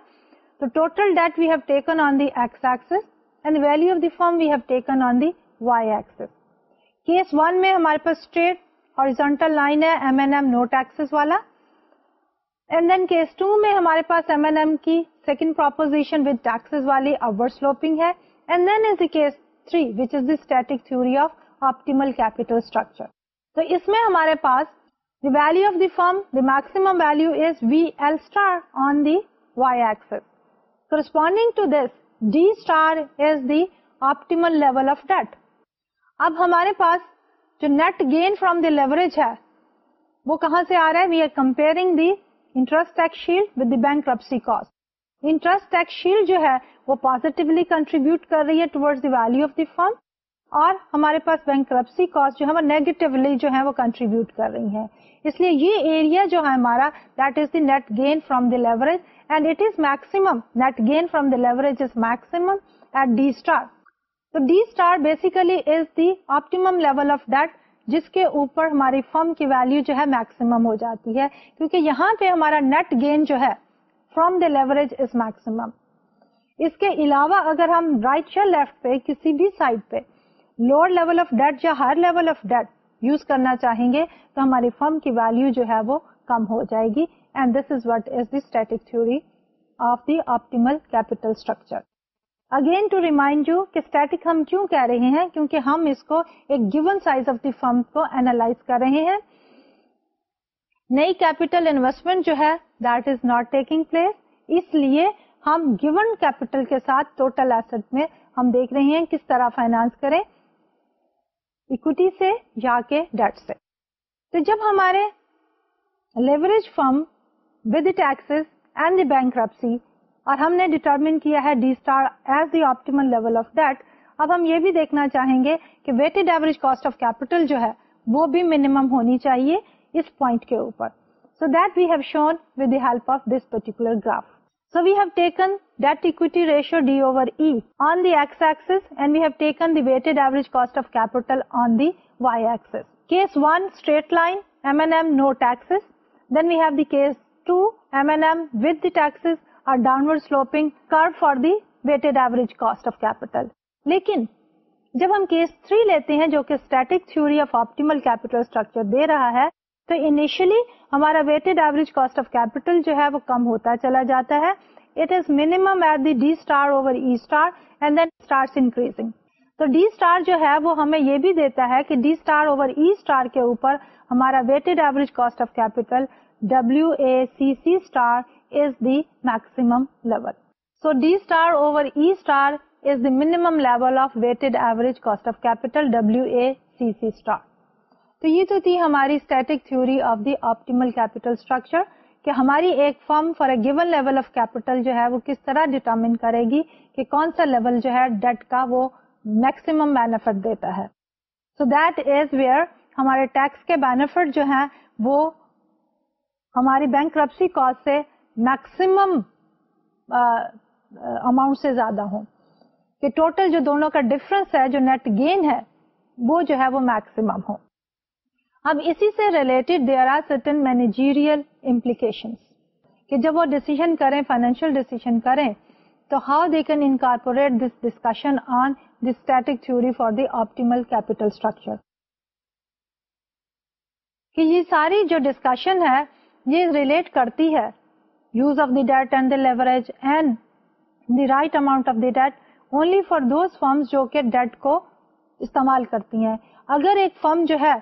تو total debt we have taken on the X axis and value of the firm we have taken on the Y axis case one میں ہمارے پاس اسٹریٹ ہارزونٹل لائن ہے M N M no taxes والا and then case two میں ہمارے پاس M N M کی second proposition with taxes والی اپورڈ سلوپنگ ہے and then is the case three which is the static theory of optimal capital structure تو اس میں ہمارے پاس The value of the firm, the maximum value is VL star on the y-axis. Corresponding to this, D star is the optimal level of debt. اب ہمارے پاس جو net gain from the leverage ہے وہ کہاں سے آ رہا ہے؟ We are comparing the interest tax shield with the bankruptcy cost interest tax shield جو ہے وہ پازیٹیولی کنٹریبیوٹ کر رہی ہے towards the value of the firm اور ہمارے پاس بینک رپسی کاسٹ جو ہے وہ نیگیٹولی جو ہے وہ کنٹریبیوٹ کر رہی ہے اس لیے یہ ایریا جو ہے ہمارا that is the net gain from the leverage and it is maximum net gain from the leverage is maximum at D star تو D star basically is the optimum level of debt جس کے اوپر ہماری firm کی value جو ہے maximum ہو جاتی ہے. کیونکہ یہاں پہ ہمارا نیٹ گین جو ہے from the leverage is maximum اس کے علاوہ اگر ہم رائٹ یا لیفٹ پہ کسی بھی سائڈ پہ لوور لیول آف ڈیٹ یا higher level of debt use کرنا چاہیں گے تو ہماری فرم کی ویلو جو ہے وہ کم ہو جائے گی. And this is what is the static theory of the optimal capital structure again to remind you کہ اسٹیٹک ہم کیوں کہہ رہے ہیں کیونکہ ہم اس کو ایک given size of the firm کو اینالائز کر رہے ہیں نئی کیپیٹل انویسٹمنٹ جو ہے that is not taking place اس لیے ہم گیون کیپیٹل کے ساتھ ٹوٹل ایسٹ میں ہم دیکھ رہے ہیں کس طرح فائنانس کریں اکوٹی سے یا کے ڈیٹ سے تو جب ہمارے leverage firm with taxes and the bankruptcy اور ہم نے ڈیٹرمن کیا ہے D star as the optimal level of debt اب ہم یہ بھی دیکھنا چاہیں گے کہ weighted average cost of capital جو ہے وہ بھی منیمم ہونی چاہیے اس پوائنٹ کے اوپر so that we have shown with the help of this particular graph so we have taken So we have taken debt equity ratio D over E on the x-axis and we have taken the weighted average cost of capital on the y-axis. Case 1 straight line M&M no taxes. Then we have the case 2 M&M with the taxes or downward sloping curve for the weighted average cost of capital. لیکن جب ہم case 3 لیتے ہیں جو کہ static theory of optimal capital structure دے رہا ہے تو انیشلی ہمارا weighted average cost of capital جو ہے وہ کم ہوتا چلا جاتا ہے it is minimum at the D star over E star and then star increasing تو ڈی اسٹار جو ہے وہ ہمیں یہ بھی دیتا ہے کہ D star over E star کے اوپر ہمارا weighted average cost of capital W A C C star is the maximum level so D star over E star is the minimum level of weighted average cost of capital W A C C star تو یہ تو تھی ہماری static theory of the optimal capital structure کہ ہماری ایک firm for a given level of capital جو ہے وہ کس طرح ڈیٹرمن کرے گی کہ کون سا لیول جو ہے ڈیٹ کا وہ میکسیمم بینیفٹ دیتا ہے. سو دیٹ از ویئر ہمارے ٹیکس کے بینیفٹ جو ہیں وہ ہماری بینک رپسی کاسٹ سے میکسیمم اماؤنٹ سے زیادہ ہوں۔ کہ ٹوٹل جو دونوں کا ڈفرنس ہے، جو نیٹ گین ہے، وہ جو ہے وہ میکسیمم ہو اب اسی سے related there are certain managerial implication کہ جب وہ ڈیسیزن کریں فائنینشیل ڈیسیزن کریں، تو how they can incorporate this discussion on the static theory for the optimal capital structure کہ یہ ساری جو ڈسکشن ہے یہ ریلیٹ کرتی ہے. Use of the debt and the leverage and the right amount of the debt only for those firms جو کہ ڈیٹ کو استعمال کرتی ہیں. اگر ایک فرم جو ہے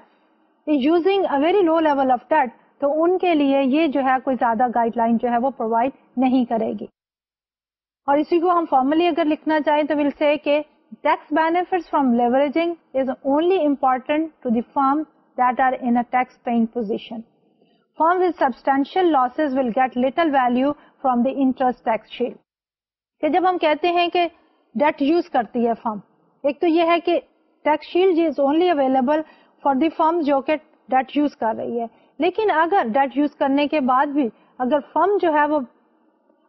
using a very low level of debt تو ان کے لیے یہ جو ہے کوئی زیادہ گائڈ لائن جو ہے وہ پرووائڈ نہیں کرے گی. اور اسی کو ہم فارملی اگر لکھنا چاہیں تو ول سے کہ tax benefit from leveraging is only important to the firm that are in tax paying position firm with substantial losses will get little value from the interest tax کہ جب ہم کہتے ہیں کہ ڈیٹ یوز کرتی ہے فارم ایک تو یہ ہے کہ tax shield is only available for the firm جو کہ ڈیٹ یوز کر رہی ہے. لیکن اگر ڈیٹ یوز کرنے کے بعد بھی اگر فرم جو ہے وہ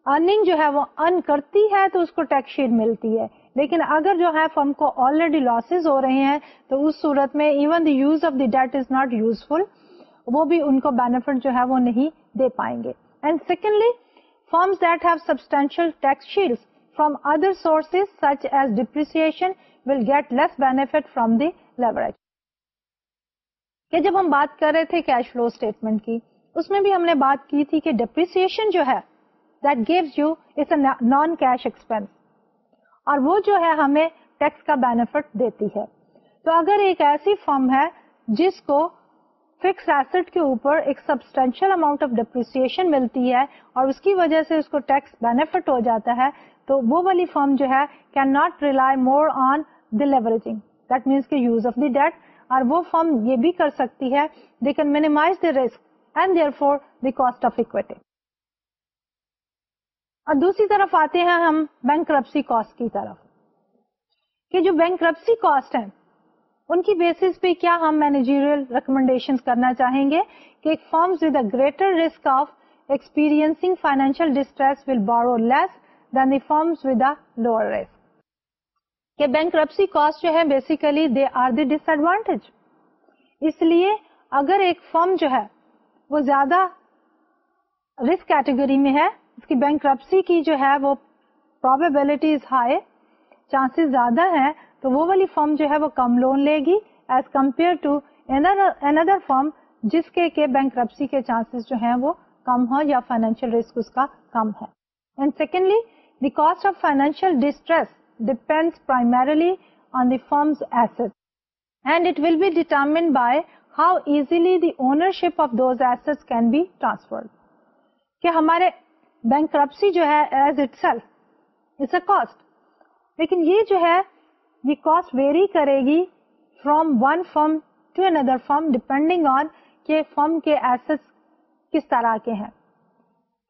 ارننگ جو ہے وہ ارن کرتی ہے تو اس کو ٹیکس شیٹ ملتی ہے. لیکن اگر جو ہے فرم کو آلریڈی لاسز ہو رہے ہیں تو اس صورت میں even the use of the debt is not useful وہ بھی ان کو بینیفٹ جو ہے وہ نہیں دے پائیں گے. And secondly firms that have substantial tax shield from other sources such as depreciation will get less benefit from the leverage کہ جب ہم بات کر رہے تھے کیش فلو اسٹیٹمنٹ کی، اس میں بھی ہم نے بات کی تھی کہ ڈپریسن جو ہے that gives you it's a non cash expense اور وہ جو ہے ہمیں ٹیکس کا بینیفٹ دیتی ہے. تو اگر ایک ایسی فرم ہے جس کو فکس ایسٹ کے اوپر ایک سبسٹینشیل اماؤنٹ آف ڈپریسن ملتی ہے اور اس کی وجہ سے اس کو ٹیکس بینیفٹ ہو جاتا ہے، تو وہ والی فرم جو ہے can not rely more on the leveraging that means کے یوز آف دی ڈیٹ اور وہ فرم یہ بھی کر سکتی ہے they can minimize the risk and therefore the cost of equity اور دوسری طرف آتے ہیں ہم بینک کرپسی کاسٹ کی طرف۔ کہ جو بینک کرپسی کاسٹ ہے ان کی بیسس پہ کیا ہم مینیجیریل ریکمنڈیشن کرنا چاہیں گے کہ ایک firms with a greater risk of experiencing financial distress will borrow less than the firms with a lower risk کہ بینک کرپسی کاسٹ جو ہے basically they are the disadvantage اس لیے اگر ایک فرم جو ہے، وہ زیادہ رسک کیٹیگری میں ہے، اس کی بینک کرپسی کی جو ہے، وہ پروبیبلٹی ہائی چانسز زیادہ ہے تو وہ والی فرم جو ہے وہ کم لون لے گی as compare to another firm جس کے بینک کرپسی کے چانسز جو ہیں وہ کم ہو یا فائنینشیل رسک اس کا کم ہے. And secondly the cost of financial distress depends primarily on the firm's assets. And it will be determined by how easily the ownership of those assets can be transferred. کہ ہمارے bank کرپسی جو ہے as it self it's a cost لیکن یہ جو ہے یہ cost vary کرے گی from one firm to another firm depending on کہ فرم کے ایسٹ کس طرح کے ہیں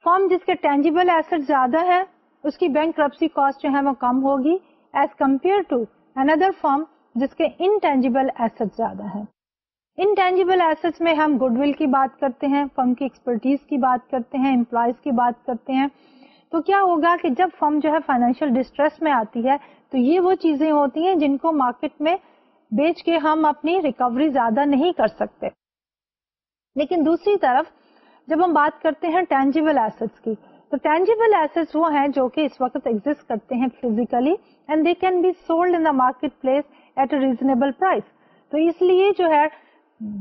فرم جس کے ٹینجیبل ایسٹ زیادہ ہے اس کی بینک کرپسی کاسٹ جو ہے وہ کم ہوگی as compare to another firm جس کے انٹینجیبل ایسٹ زیادہ ہے انٹینجیبل ایسٹ میں ہم گڈ ول کی بات کرتے ہیں فرم کی ایکسپرٹیز کی بات کرتے ہیں امپلائز کی بات کرتے ہیں تو کیا ہوگا کہ جب فرم جو ہے فائنینشیل ڈسٹریس میں آتی ہے، تو یہ وہ چیزیں ہوتی ہیں جن کو مارکیٹ میں بیچ کے ہم اپنی ریکوری زیادہ نہیں کر سکتے۔ لیکن دوسری طرف، جب ہم بات کرتے ہیں ٹینجیبل ایسٹ کی، تو ٹینجیبل ایسٹ وہ ہیں جو کہ اس وقت ایگزٹ کرتے ہیں physically and they can be sold in market place at a reasonable price تو اس لیے جو ہے،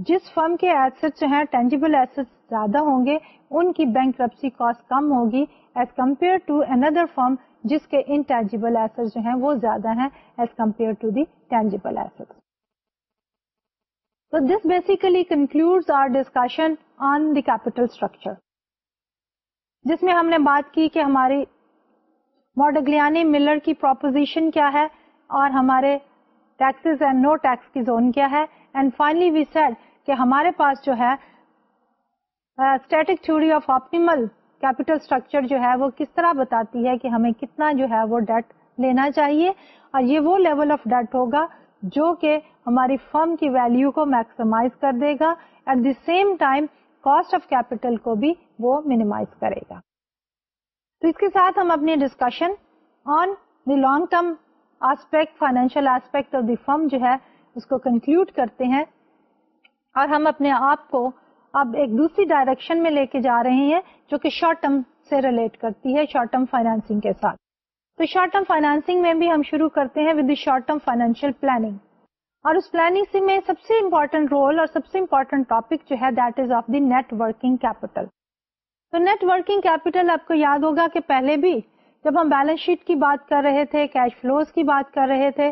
جس فرم کے ایسٹ جو ہیں ٹینجیبل ایسٹ زیادہ ہوں گے، ان کی بینک کرپسی کاسٹ کم ہوگی۔ As compare to another firm جس کے انٹینجیبل ایسٹ جو ہیں وہ زیادہ ہیں as compare to the tangible asset So this basically concludes our discussion on the capital structure. جس میں ہم نے بات کی کہ ہماری ماڈگلیانی ملر کی پروپوزیشن کیا ہے اور ہمارے ٹیکسز اینڈ نو ٹیکس کی زون کیا ہے اینڈ فائنلی وی سیڈ کہ ہمارے پاس جو ہے static theory of optimal capital structure جو ہے وہ کس طرح بتاتی ہے کہ ہمیں کتنا جو ہے وہ ڈیٹ لینا چاہیے؟ اور یہ وہ لیول آف ڈیٹ ہوگا جو کہ ہماری فرم کی ویلو کو میکسیمائز کر دے گا at the same time cost of capital کو بھی وہ مینیمائز کرے گا۔ تو اس کے ساتھ ہم اپنی discussion on the long term aspect financial aspect of the firm جو ہے اس کو کنکلوڈ کرتے ہیں۔ اور ہم اپنے آپ کو اب ایک دوسری ڈائریکشن میں لے کے جا رہے ہیں جو کہ شارٹ ٹرم سے ریلیٹ کرتی ہے شارٹ ٹرم فائنینسنگ کے ساتھ۔ تو شارٹ ٹرم فائنینسنگ میں بھی ہم شروع کرتے ہیں with short term financial planning اور اس پلاننگ میں سب سے امپورٹنٹ رول اور سب سے امپورٹنٹ ٹاپک جو ہے that is of the net working capital تو نیٹ ورکنگ کیپیٹل آپ کو یاد ہوگا کہ پہلے بھی جب ہم بیلنس شیٹ کی بات کر رہے تھے کیش فلوز کی بات کر رہے تھے،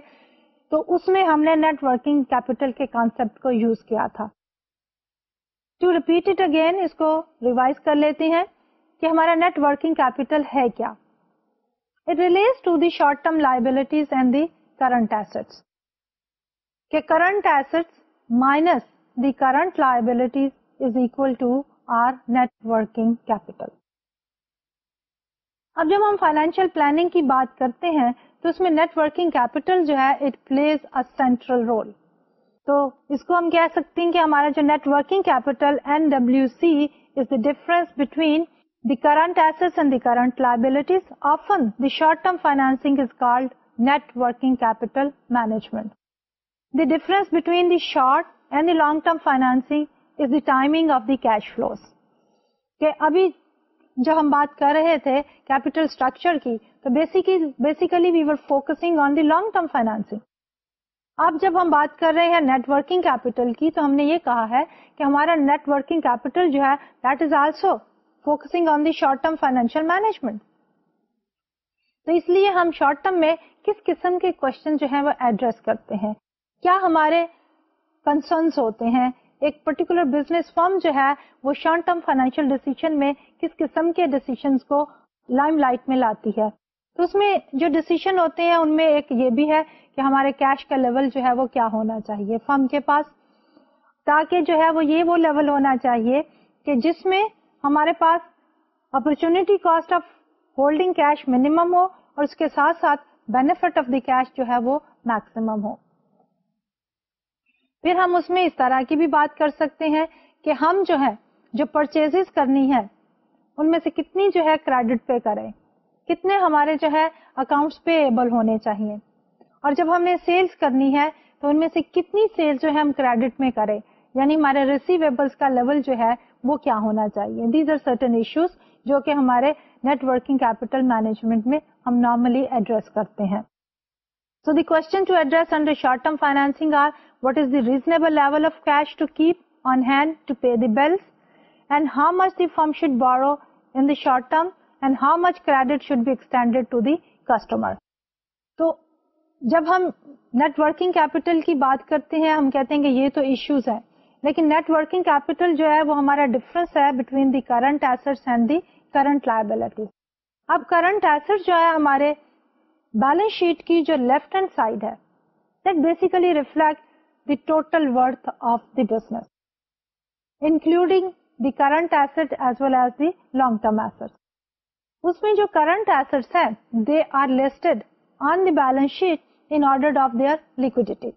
تو اس میں ہم نے نیٹ ورکنگ کیپیٹل کے کانسپٹ کو یوز کیا تھا۔ ٹو ریپیٹ اٹ اگین اس کو ریوائز کر لیتے ہیں کہ ہمارا نیٹ ورکنگ کیپیٹل ہے کیا it relates to the short term liabilities and the current assets کہ current assets minus the current liabilities is equal to our net working capital اب جب ہم فائنینشیل پلاننگ کی بات کرتے ہیں تو اس میں نیٹ ورکنگ کیپیٹل جو ہے it plays a central role تو اس کو ہم کہہ سکتے ہیں کہ ہمارا جو net working capital N W C is the difference between the current asset and the current liabilities often the short term financing is called net working capital management the difference between the short and the long term financing is the timing of the cash flows کہ ابھی جو ہم بات کر رہے تھے capital structure کی، تو basically we were focusing on the long term financing اب جب ہم بات کر رہے ہیں نیٹ ورکنگ کیپیٹل کی، تو ہم نے یہ کہا ہے کہ ہمارا نیٹ ورکنگ کیپیٹل جو ہے that is also focusing on the short term financial management تو اس لیے ہم شارٹ ٹرم میں کس قسم کے کوشچن جو ہے وہ ایڈریس کرتے ہیں۔ کیا ہمارے کنسرنس ہوتے ہیں؟ ایک پرٹیکولر بزنس فرم جو ہے، وہ شارٹ ٹرم فائنینشیل ڈیسیزن میں کس قسم کے ڈیسیزن کو لائم لائٹ میں لاتی ہے۔ تو اس میں جو ڈیسیزن ہوتے ہیں، ان میں ایک یہ بھی ہے کہ ہمارے کیش کا لیول جو ہے وہ کیا ہونا چاہیے۔ فرم کے پاس تاکہ جو ہے وہ یہ وہ لیول ہونا چاہیے کہ جس میں ہمارے پاس opportunity cost of holding cash minimum ہو اور اس کے ساتھ ساتھ بینیفٹ آف دی کیش جو ہے وہ میکسیمم ہو۔ پھر ہم اس میں اس طرح کی بھی بات کر سکتے ہیں کہ ہم جو ہے جو پرچیز کرنی ہے ان میں سے کتنی جو ہے کریڈٹ پے کریں۔ کتنے ہمارے جو ہے اکاؤنٹس پے ایبل ہونے چاہیے۔ اور جب ہمیں سیلس کرنی ہے تو ان میں سے کتنی سیلس جو ہے ہم کریڈٹ میں کریں؟ یعنی ہمارے ریسیویبلس کا لیول جو ہے وہ کیا ہونا چاہیے؟ دیز آر سرٹن ایشوز جو کہ ہمارے نیٹ ورکنگ کیپیٹل مینجمنٹ میں ہم نارملی ایڈریس کرتے ہیں۔ So the question to address under short term financing are what is the reasonable level of cash to keep on hand to pay the bills and how much the firm should borrow in the short term and how much credit should be extended to the customer جب ہم net working capital کی بات کرتے ہیں، ہم کہتے ہیں کہ یہ تو ایشوز ہے۔ لیکن نیٹ ورکنگ کیپیٹل جو ہے، وہ ہمارا ڈفرنس ہے between the current asset and the current liability اب کرنٹ ایسٹ جو ہے، ہمارے بیلنس شیٹ کی جو لیفٹ ہینڈ سائڈ ہے that basically reflect the total worth of the business including the current asset as well as the long term asset اس میں جو current asset ہیں they are listed on the balance sheet in order of their liquidity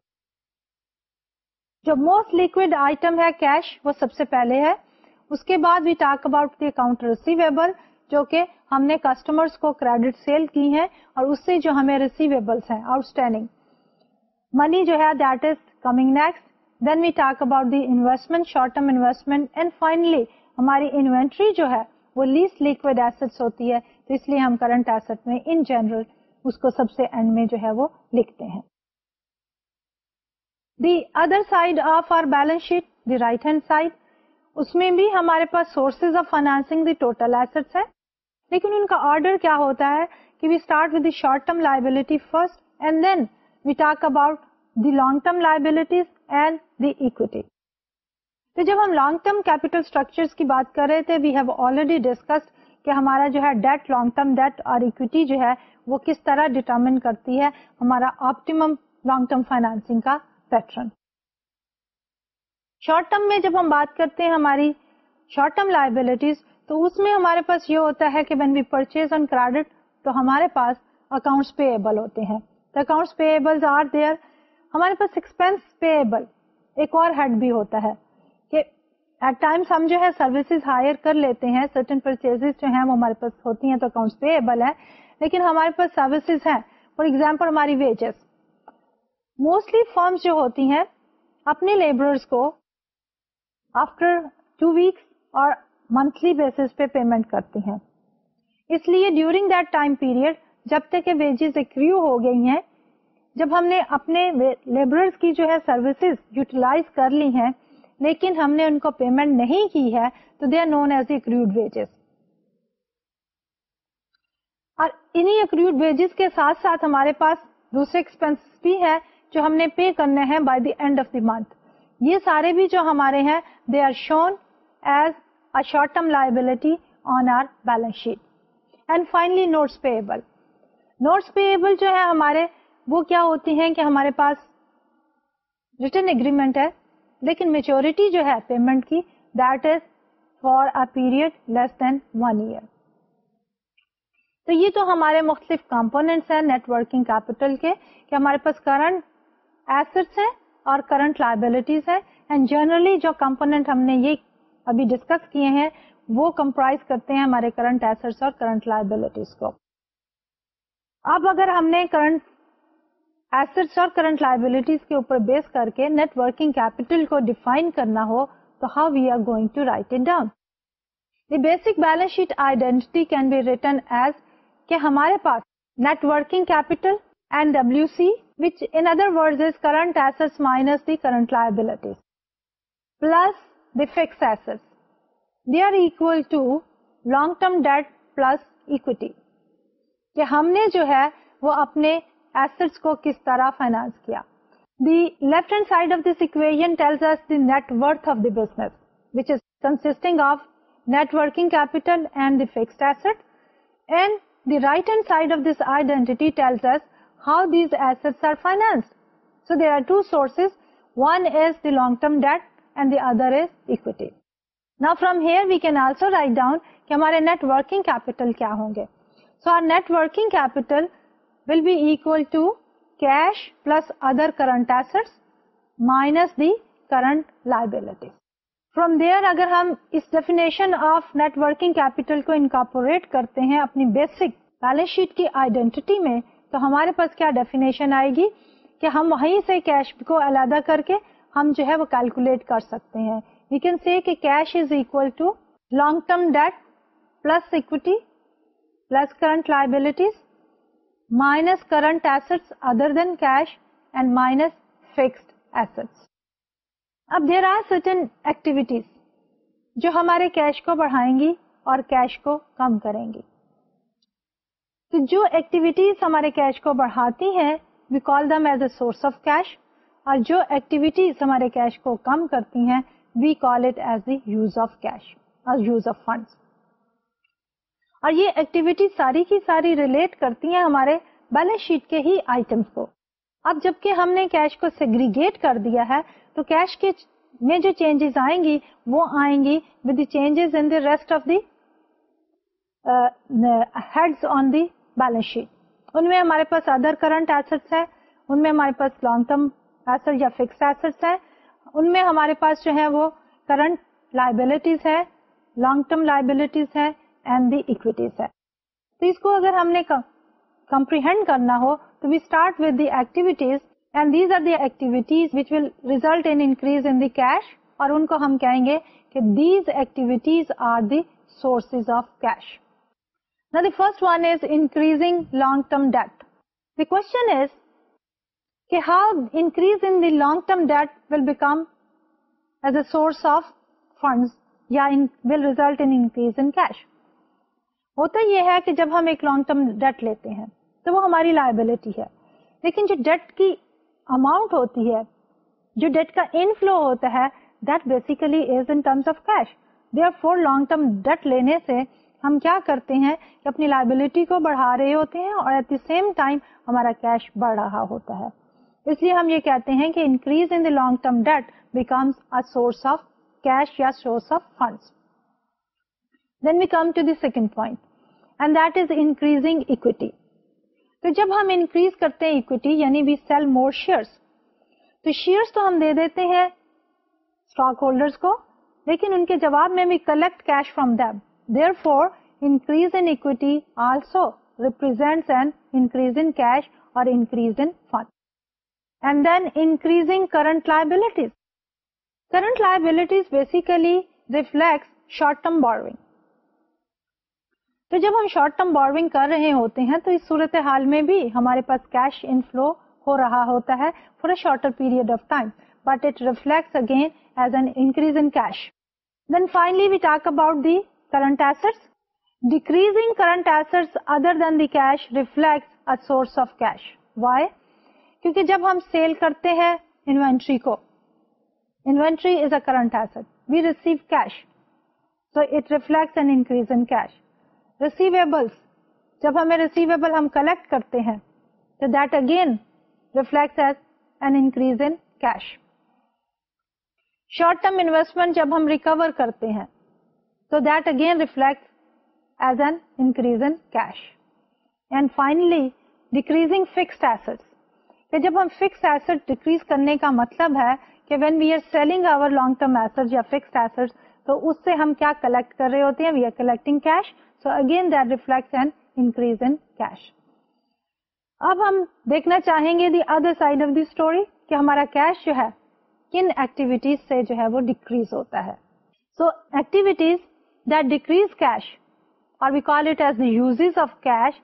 جو most liquid item ہے cash وہ سب سے پہلے ہے. اس کے بعد we talk about the account receivable جو کہ ہم نے کسٹمرس کو کریڈٹ سیل کی ہیں اور اس سے جو ہمیں ریسیویبلس ہیں آؤٹ اسٹینڈنگ منی جو ہے that is coming next then we talk about the investment short term investment and finally ہماری انوینٹری جو ہے، وہ لیسٹ لکوڈ ایسٹ ہوتی ہے. تو اس لیے ہم کرنٹ ایسٹ میں ان جنرل اس کو سب سے اینڈ میں جو ہے وہ لکھتے ہیں۔ The other side of our balance sheet the right hand side اس میں بھی ہمارے پاس sources of financing the total asset ہے لیکن ان کا آرڈر کیا ہوتا ہے کہ we start with the short term liability first and then we talk about the long term liabilities and the equity تو جب ہم لانگ ٹرم کیپیٹل اسٹرکچر کی بات کر رہے تھے وی ہیو آلریڈی ڈسکس کہ ہمارا جو ہے ڈیٹ لانگ ٹرم ڈیٹ اور اکوٹی جو ہے وہ کس طرح ڈیٹرمن کرتی ہے ہمارا آپٹیمم لانگ ٹرم فائنانسنگ کا پیٹرن شارٹ ٹرم میں جب ہم بات کرتے ہیں ہماری شارٹ ٹرم لائبلٹیز تو اس میں ہمارے پاس یہ ہوتا ہے کہ when we purchase on credit تو ہمارے پاس اکاؤنٹس پے ایبل ہوتے ہیں. Accounts payable are there ہمارے پاس ایکسپینس پے ایبل ایک اور ہیڈ بھی ہوتا ہے. ایٹ ٹائمس ہم جو ہے سروسز ہائر کر لیتے ہیں. سرٹن پرچیز جو ہیں، وہ ہمارے پاس ہوتی ہیں تو اکاؤنٹ پیبل ہے لیکن ہمارے پاس سروسز ہیں. فار ایگزامپل ہماری ویجز موسٹلی فارمس جو ہوتی ہیں، اپنے لیبررس کو آفٹر ٹو ویکس اور منتھلی بیسس پہ پیمنٹ کرتی ہیں. اس لیے ڈیورنگ دیٹ ٹائم پیریڈ جب تک ویجز ایکریو ہو گئی ہیں، جب ہم نے اپنے لیبررس کی جو ہے سروسز یوٹیلائز کر لی ہیں لیکن ہم نے ان کو پیمنٹ نہیں کی ہے، تو they are known as accrued wages اور انہیں اکروڈ ویجز کے ساتھ ساتھ ہمارے پاس دوسرے ایکسپینس بھی ہے جو ہم نے پے کرنے ہیں by the end of the month یہ سارے بھی جو ہمارے ہیں they are shown as a short term liability on our balance sheet and finally notes payable notes payable جو ہے ہمارے، وہ کیا ہوتی ہیں کہ ہمارے پاس ریٹرن اگریمنٹ ہے لیکن میچورٹی جو ہے پیمنٹ کی that is for a period less than one year تو یہ تو ہمارے مختلف کمپونیٹس ہیں نیٹ ورکنگ کیپیٹل کے، کہ ہمارے پاس کرنٹ ایسٹس ہیں اور کرنٹ لائبلٹیز ہے اینڈ جنرلی جو کمپونیٹ ہم نے یہ ابھی ڈسکس کیے ہیں، وہ کمپرائز کرتے ہیں ہمارے کرنٹ ایسٹس اور کرنٹ لائبلٹیز کو. اب اگر ہم نے کرنٹ ایسٹس اور کرنٹ لائبلٹیز کے اوپر بیس کر کے نیٹ ورکنگ کیپیٹل کو ڈیفائن کرنا ہو، تو how we are going to write it down the basic balance sheet identity can be written as کہ ہمارے پاس net working capital and W C which in other word is current asset minus the current liabilities plus the fix asset they are equal to long term debt plus equity کہ ہم نے جو ہے وہ اپنے assets کو کس طرح فائنانس کیا. The left hand side of this equation tells us the net worth of the business which is consisting of net working capital and the fixed asset and the right hand side of this identity tells us how these assets are finance so there are two sources one is the long term debt and the other is equity نا from here we can also write down کہ ہمارے net working capital کیا ہوں گے so our net working capital will be equal to cash plus other current assets minus the current liabilities. From there اگر ہم اس definition of net working capital کو incorporate کرتے ہیں اپنی بیسک بیلنس شیٹ کی آئیڈینٹی میں تو ہمارے پاس کیا ڈیفینیشن آئے گی کہ ہم وہیں سے کیش کو علیحدہ کر کے ہم جو ہے وہ کیلکولیٹ کر سکتے ہیں وی کین سی کہ cash is equal to long term debt plus equity plus current liabilities minus current asset other than cash and minus fixed asset اب دیر آر سرٹن ایکٹیویٹیز جو ہمارے کیش کو بڑھائیں گی اور کیش کو کم کریں گی. تو جو ایکٹیویٹیز ہمارے کیش کو بڑھاتی ہیں we call them as a source of cash اور جو ایکٹیویٹیز ہمارے کیش کو کم کرتی ہیں we call it as the use of cash اور یوز آف فنڈس اور یہ ایکٹیویٹی ساری کی ساری ریلیٹ کرتی ہیں ہمارے بیلنس شیٹ کے ہی آئٹمس کو۔ اب جبکہ ہم نے کیش کو سیگریگیٹ کر دیا ہے، تو کیش کے میں جو چینجز آئیں گی، وہ آئیں گی with changes in the rest of the heads on the balance sheet ان میں ہمارے پاس ادر کرنٹ ایسٹس ہے ان میں ہمارے پاس لانگ ٹرم ایسٹ یا فکس ایسٹس ہے ان میں ہمارے پاس جو ہے وہ کرنٹ لائبلٹیز ہے لانگ ٹرم لائبلٹیز ہے اینڈ دی اکویٹیز ہے تو اس کو اگر ہم نے کمپریہینڈ کرنا ہو تو we start with the activities and these are the activities which will result increase in the cash اور ان کو ہم کہیں گے کہ these activities are the sources of cash نا the first one is increasing long term debt the question is کہ how increase in the long term debt will become as a source of fund یا will result increase in cash ہوتا یہ ہے کہ جب ہم ایک لانگ ٹرم ڈیٹ لیتے ہیں، تو وہ ہماری لائبلٹی ہے۔ لیکن جو ڈیٹ کی اماؤنٹ ہوتی ہے، جو ڈیٹ کا انفلو ہوتا ہے that basically is in terms of cash therefore long term debt لینے سے ہم کیا کرتے ہیں کہ اپنی لائبلٹی کو بڑھا رہے ہوتے ہیں اور ایٹ دی سیم ٹائم ہمارا کیش بڑھ رہا ہوتا ہے۔ اس لیے ہم یہ کہتے ہیں کہ increase in long term debt becomes source of cash یا source of funds then we come to the second point and that is increasing equity تو جب ہم انکریز کرتے ہیں اکویٹی یعنی وی سیل مور شیئرس تو شیئرس تو ہم دے دیتے ہیں اسٹاک ہولڈرس کو، لیکن ان کے جواب میں بھی collect cash from them therefore increase in equity also represent an increase in cash اور increase in fund and then increasing current liabilities current liabilities basically reflect short term borrowing تو جب ہم شارٹ ٹرم بوروئنگ کر رہے ہوتے ہیں تو اس صورت حال میں بھی ہمارے پاس کیش ان فلو ہو رہا ہوتا ہے for a shorter period of time but it reflect again as an increase in cash then finally we talk about the current asset decreasing current asset other than the cash reflect source of cash why کیونکہ جب ہم cell کرتے ہیں inventory کو inventory is a current asset we receive cash so it reflect an increase in cash receivable جب ہمیں receivable ہم collect کرتے ہیں، تو that again reflect as an increase in cash short term investment جب ہم ریکور کرتے ہیں، تو that again reflect as an increase in cash and finally decreasing fixed asset کہ جب ہم فکس ایسٹ ڈیکریز کرنے کا مطلب ہے کہ when we are selling our long term asset یا فکسڈ ایسٹ تو اس سے ہم کیا کلیکٹ کر رہے ہوتے ہیں؟ We are collecting cash so again that reflect an increase in cash اب ہم دیکھنا چاہیں گے the other side of the story کہ ہمارا کیش جو ہے، کن ایکٹیویٹیز سے جو ہے وہ ڈیکریز ہوتا ہے. So activities that decrease cash اور we call it as use of cash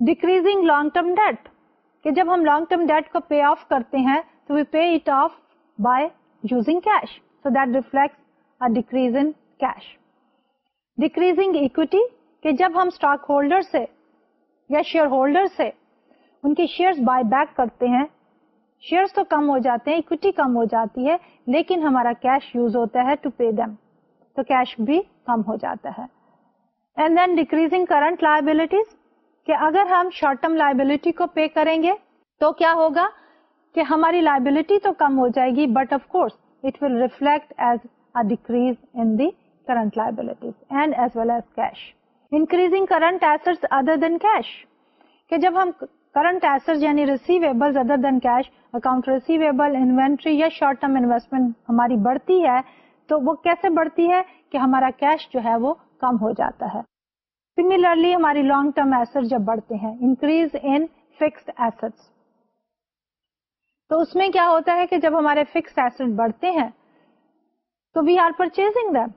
decreasing long term debt کہ جب ہم لانگ ٹرم ڈیٹ کو پے آف کرتے ہیں، تو we pay it off by using cash so that reflect decrease in cash decreasing equity کہ جب ہم اسٹاک ہولڈر سے یا شیئر ہولڈر سے ان کے شیئر بائی بیک کرتے ہیں شیئر تو کم ہو جاتے ہیں اکوٹی کم ہو جاتی ہے، لیکن ہمارا کیش یوز ہوتا ہے ٹو پے دم تو کیش بھی کم ہو جاتا ہے. And then decreasing current liabilities کہ اگر ہم شارٹ ٹرم لائبلٹی کو پے کریں گے، تو کیا ہوگا کہ ہماری لائبلٹی تو کم ہو جائے گی but of course it will reflect as a decrease in the current liabilities and as well as cash increasing current asset other than cash کہ جب ہم کرنٹ ایسٹ یعنی receivable other than cash account receivable inventory یا short term investment ہماری بڑھتی ہے، تو وہ کیسے بڑھتی ہے؟ کہ ہمارا کیش جو ہے وہ کم ہو جاتا ہے۔ سملرلی ہماری لانگ ٹرم ایسٹ جب بڑھتے ہیں انکریز ان فکسڈ ایسٹ تو اس میں کیا ہوتا ہے کہ جب ہمارے فکس ایسٹ بڑھتے ہیں، تو وی آر پرچیزنگ دم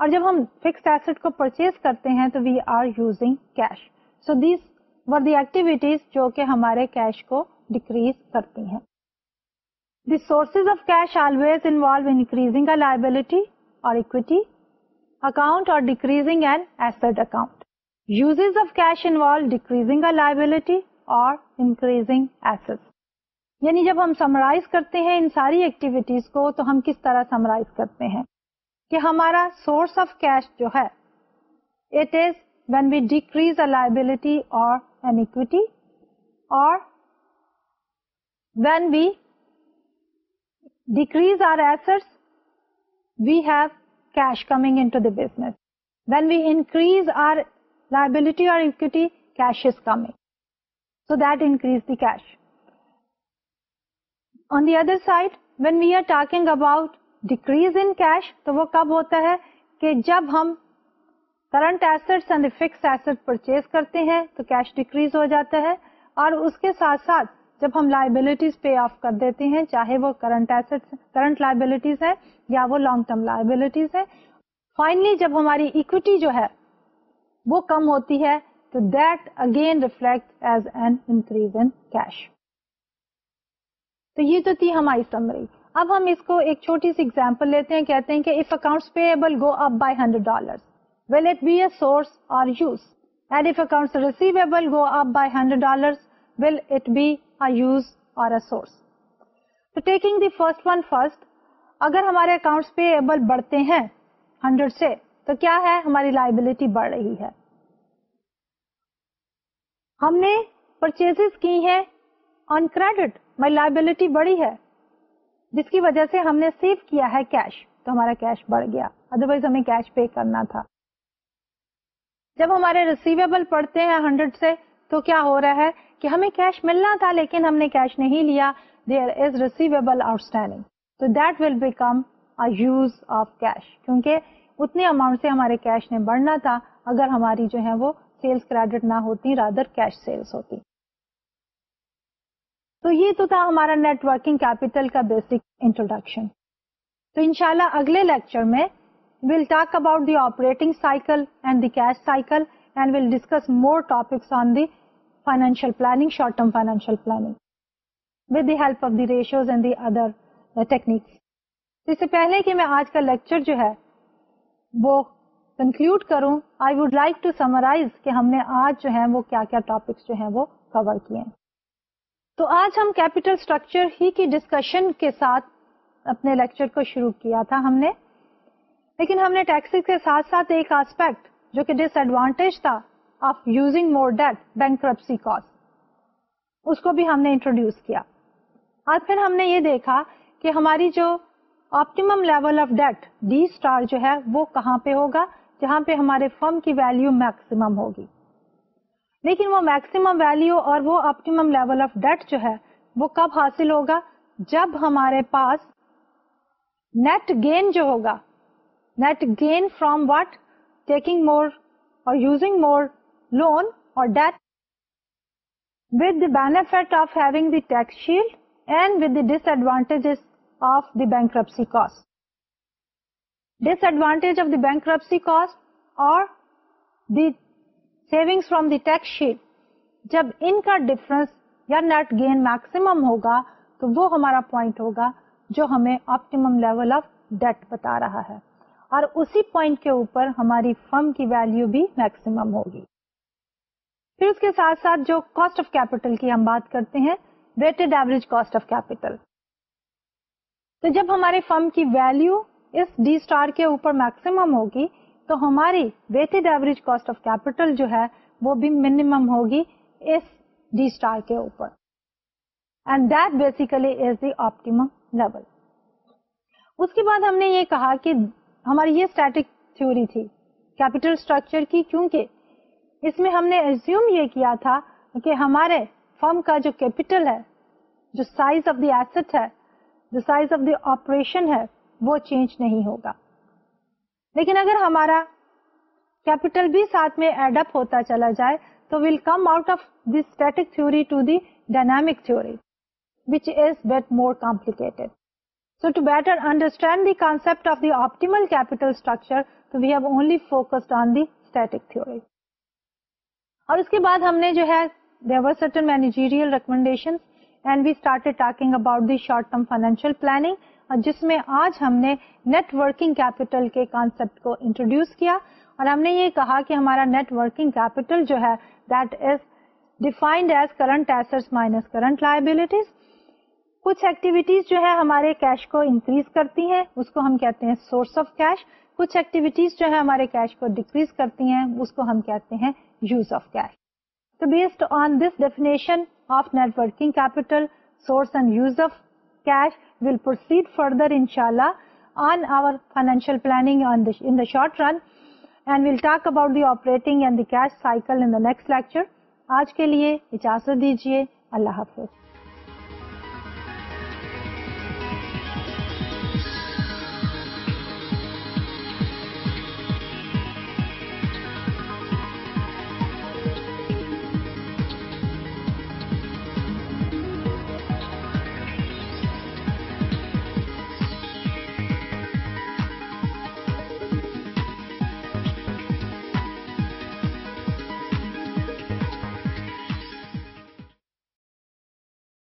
اور جب ہم فکس ایسٹ کو پرچیز کرتے ہیں تو we are using cash so these were the activities جو کہ ہمارے کیش کو ڈیکریز کرتی ہیں. The sources of cash always involve increasing a liability اور اکویٹی اکاؤنٹ اور decreasing an asset account uses of cash involve decreasing a liability اور increasing asset یعنی جب ہم سمرائز کرتے ہیں ان ساری ایکٹیویٹیز کو تو ہم کس طرح سمرائز کرتے ہیں؟ کہ ہمارا سورس آف کیش جو ہے it is when we decrease a liability اور این اکویٹی اور when we decrease our asset we have cash coming into the business when we increase our liability اور equity cash is coming so that increase the cash on the other side when we are talking about decrease in cash تو وہ کب ہوتا ہے کہ جب ہم current asset and fixed asset purchase کرتے ہیں تو کیش ڈیکریز ہو جاتا ہے اور اس کے ساتھ ساتھ جب ہم لائبلٹیز پے آف کر دیتے ہیں، چاہے وہ کرنٹ ایسٹ کرنٹ لائبلٹیز ہے یا وہ لانگ ٹرم لائبلٹیز ہے۔ فائنلی جب ہماری اکوٹی جو ہے وہ کم ہوتی ہے تو that again reflect as an increase in cash تو یہ تو تھی ہماری سمری اب ہم اس کو ایک چھوٹی سی ایگزامپل لیتے ہیں، کہتے ہیں کہ if account payable go up by hundred dollar will it be a source اور use and if account receivable go up by hundred dollar will it be a use اور اے سورس تو taking the first one first اگر ہمارے account payable بڑھتے ہیں hundred سے، تو کیا ہے؟ ہماری لائبلٹی بڑھ رہی ہے۔ ہم نے پرچیز کی ہے آن کریڈٹ ہماری لائبلٹی بڑی ہے۔ جس کی وجہ سے ہم نے سیو کیا ہے کیش تو ہمارا کیش بڑھ گیا. ادروائز ہمیں کیش پے کرنا تھا. جب ہمارے ریسیویبل پڑتے ہیں ہنڈریڈ سے، تو کیا ہو رہا ہے کہ ہمیں کیش ملنا تھا، لیکن ہم نے کیش نہیں لیا. There is receivable outstanding تو that will become use of cash کیونکہ اتنے اماؤنٹ سے ہمارے کیش نے بڑھنا تھا، اگر ہماری جو ہے وہ سیلس کریڈٹ نہ ہوتی رادر کیش سیلس ہوتی. تو یہ تو تھا ہمارا نیٹ ورکنگ کیپیٹل کا بیسک انٹروڈکشن تو انشاءاللہ اگلے لیکچر میں will talk about the operating cycle and the cash cycle and will discuss more topics on the financial planning short term financial planning with the help of the ratios and the other techniques اس سے پہلے کہ میں آج کا lecture جو ہے وہ conclude کروں I would like to summarise کہ ہم نے آج جو ہے وہ کیا کیا ٹاپکس جو ہیں وہ کور کیے تو آج ہم کیپیٹل اسٹرکچر ہی کی ڈسکشن کے ساتھ اپنے لیکچر کو شروع کیا تھا ہم نے۔ لیکن ہم نے ٹیکس کے ساتھ ساتھ ایک آسپیکٹ جو کہ ڈس ایڈوانٹیج تھا of using more debt bank cost اس کو بھی ہم نے انٹروڈیوس کیا۔ اور پھر ہم نے یہ دیکھا کہ ہماری جو optimum level of debt D star جو ہے وہ کہاں پہ ہوگا؟ جہاں پہ ہمارے فرم کی ویلو میکسیمم ہوگی۔ لیکن وہ میکسیمم ویلو اور وہ آپٹیمم لیول آف ڈیٹ جو ہے، وہ کب حاصل ہوگا جب ہمارے پاس نیٹ گین جو ہوگا net gain from what taking more اور یوزنگ مور لون اور debt with the benefit of having the tax shield and with the disadvantages advantage of the bankruptcy cost. Disadvantage of the bankruptcy cost or the savings from the tax sheet. جب ان کا difference یا net gain maximum ہوگا، تو وہ ہمارا point ہوگا جو ہمیں آپٹیمم لیول آف ڈیٹ بتا رہا ہے۔ اور اسی پوائنٹ کے اوپر ہماری فرم کی ویلو بھی میکسیمم ہوگی۔ پھر اس کے ساتھ ساتھ جو کاسٹ آف کیپیٹل کی ہم بات کرتے ہیں weighted average cost of capital تو جب ہمارے فرم کی ویلو اس ڈی اسٹار کے اوپر میکسیمم ہوگی تو ہماری weighted average cost of capital جو ہے وہ بھی منیمم ہوگی اس ڈی اسٹار کے اوپر. And that basically is the optimum level اس کے بعد ہم نے یہ کہا کہ ہماری یہ اسٹیٹک تھوری تھی کیپیٹل اسٹرکچر کی، کیونکہ اس میں ہم نے ایزیوم یہ کیا تھا کہ ہمارے فرم کا جو کیپیٹل ہے، جو سائز آف دی ایسٹ ہے جو سائز آف دی آپریشن ہے، وہ چینج نہیں ہوگا۔ لیکن اگر ہمارا کیپیٹل بھی ساتھ میں ایڈ اپ ہوتا چلا جائے تو will come out of the static theory to the dynamic theory which is bit more complicated so to better understand the concept of the optimal capital structure تو we have only focused on the static theory اور اس کے بعد ہم نے جو ہے دیور certain managerial recommendation and we start talking about the short term financial planning جس میں آج ہم نے نیٹ ورکنگ کیپیٹل کے کانسپٹ کو انٹروڈیوس کیا اور ہم نے یہ کہا کہ ہمارا نیٹ ورکنگ کیپیٹل جو ہے that is defined as current asset minus current liabilities کچھ ایکٹیویٹیز جو ہے ہمارے کیش کو انکریز کرتی ہیں اس کو ہم کہتے ہیں سورس آف کیش کچھ ایکٹیویٹیز جو ہے ہمارے کیش کو ڈیکریز کرتی ہیں اس کو ہم کہتے ہیں یوز آف کیش تو based on this definition of net working capital, source and use of cash will proceed further inshallah on our financial planning on the, in the short run and we'll talk about the operating and the cash cycle in the next lecture. آج کے لیے اجازت دیجیے اللہ حافظ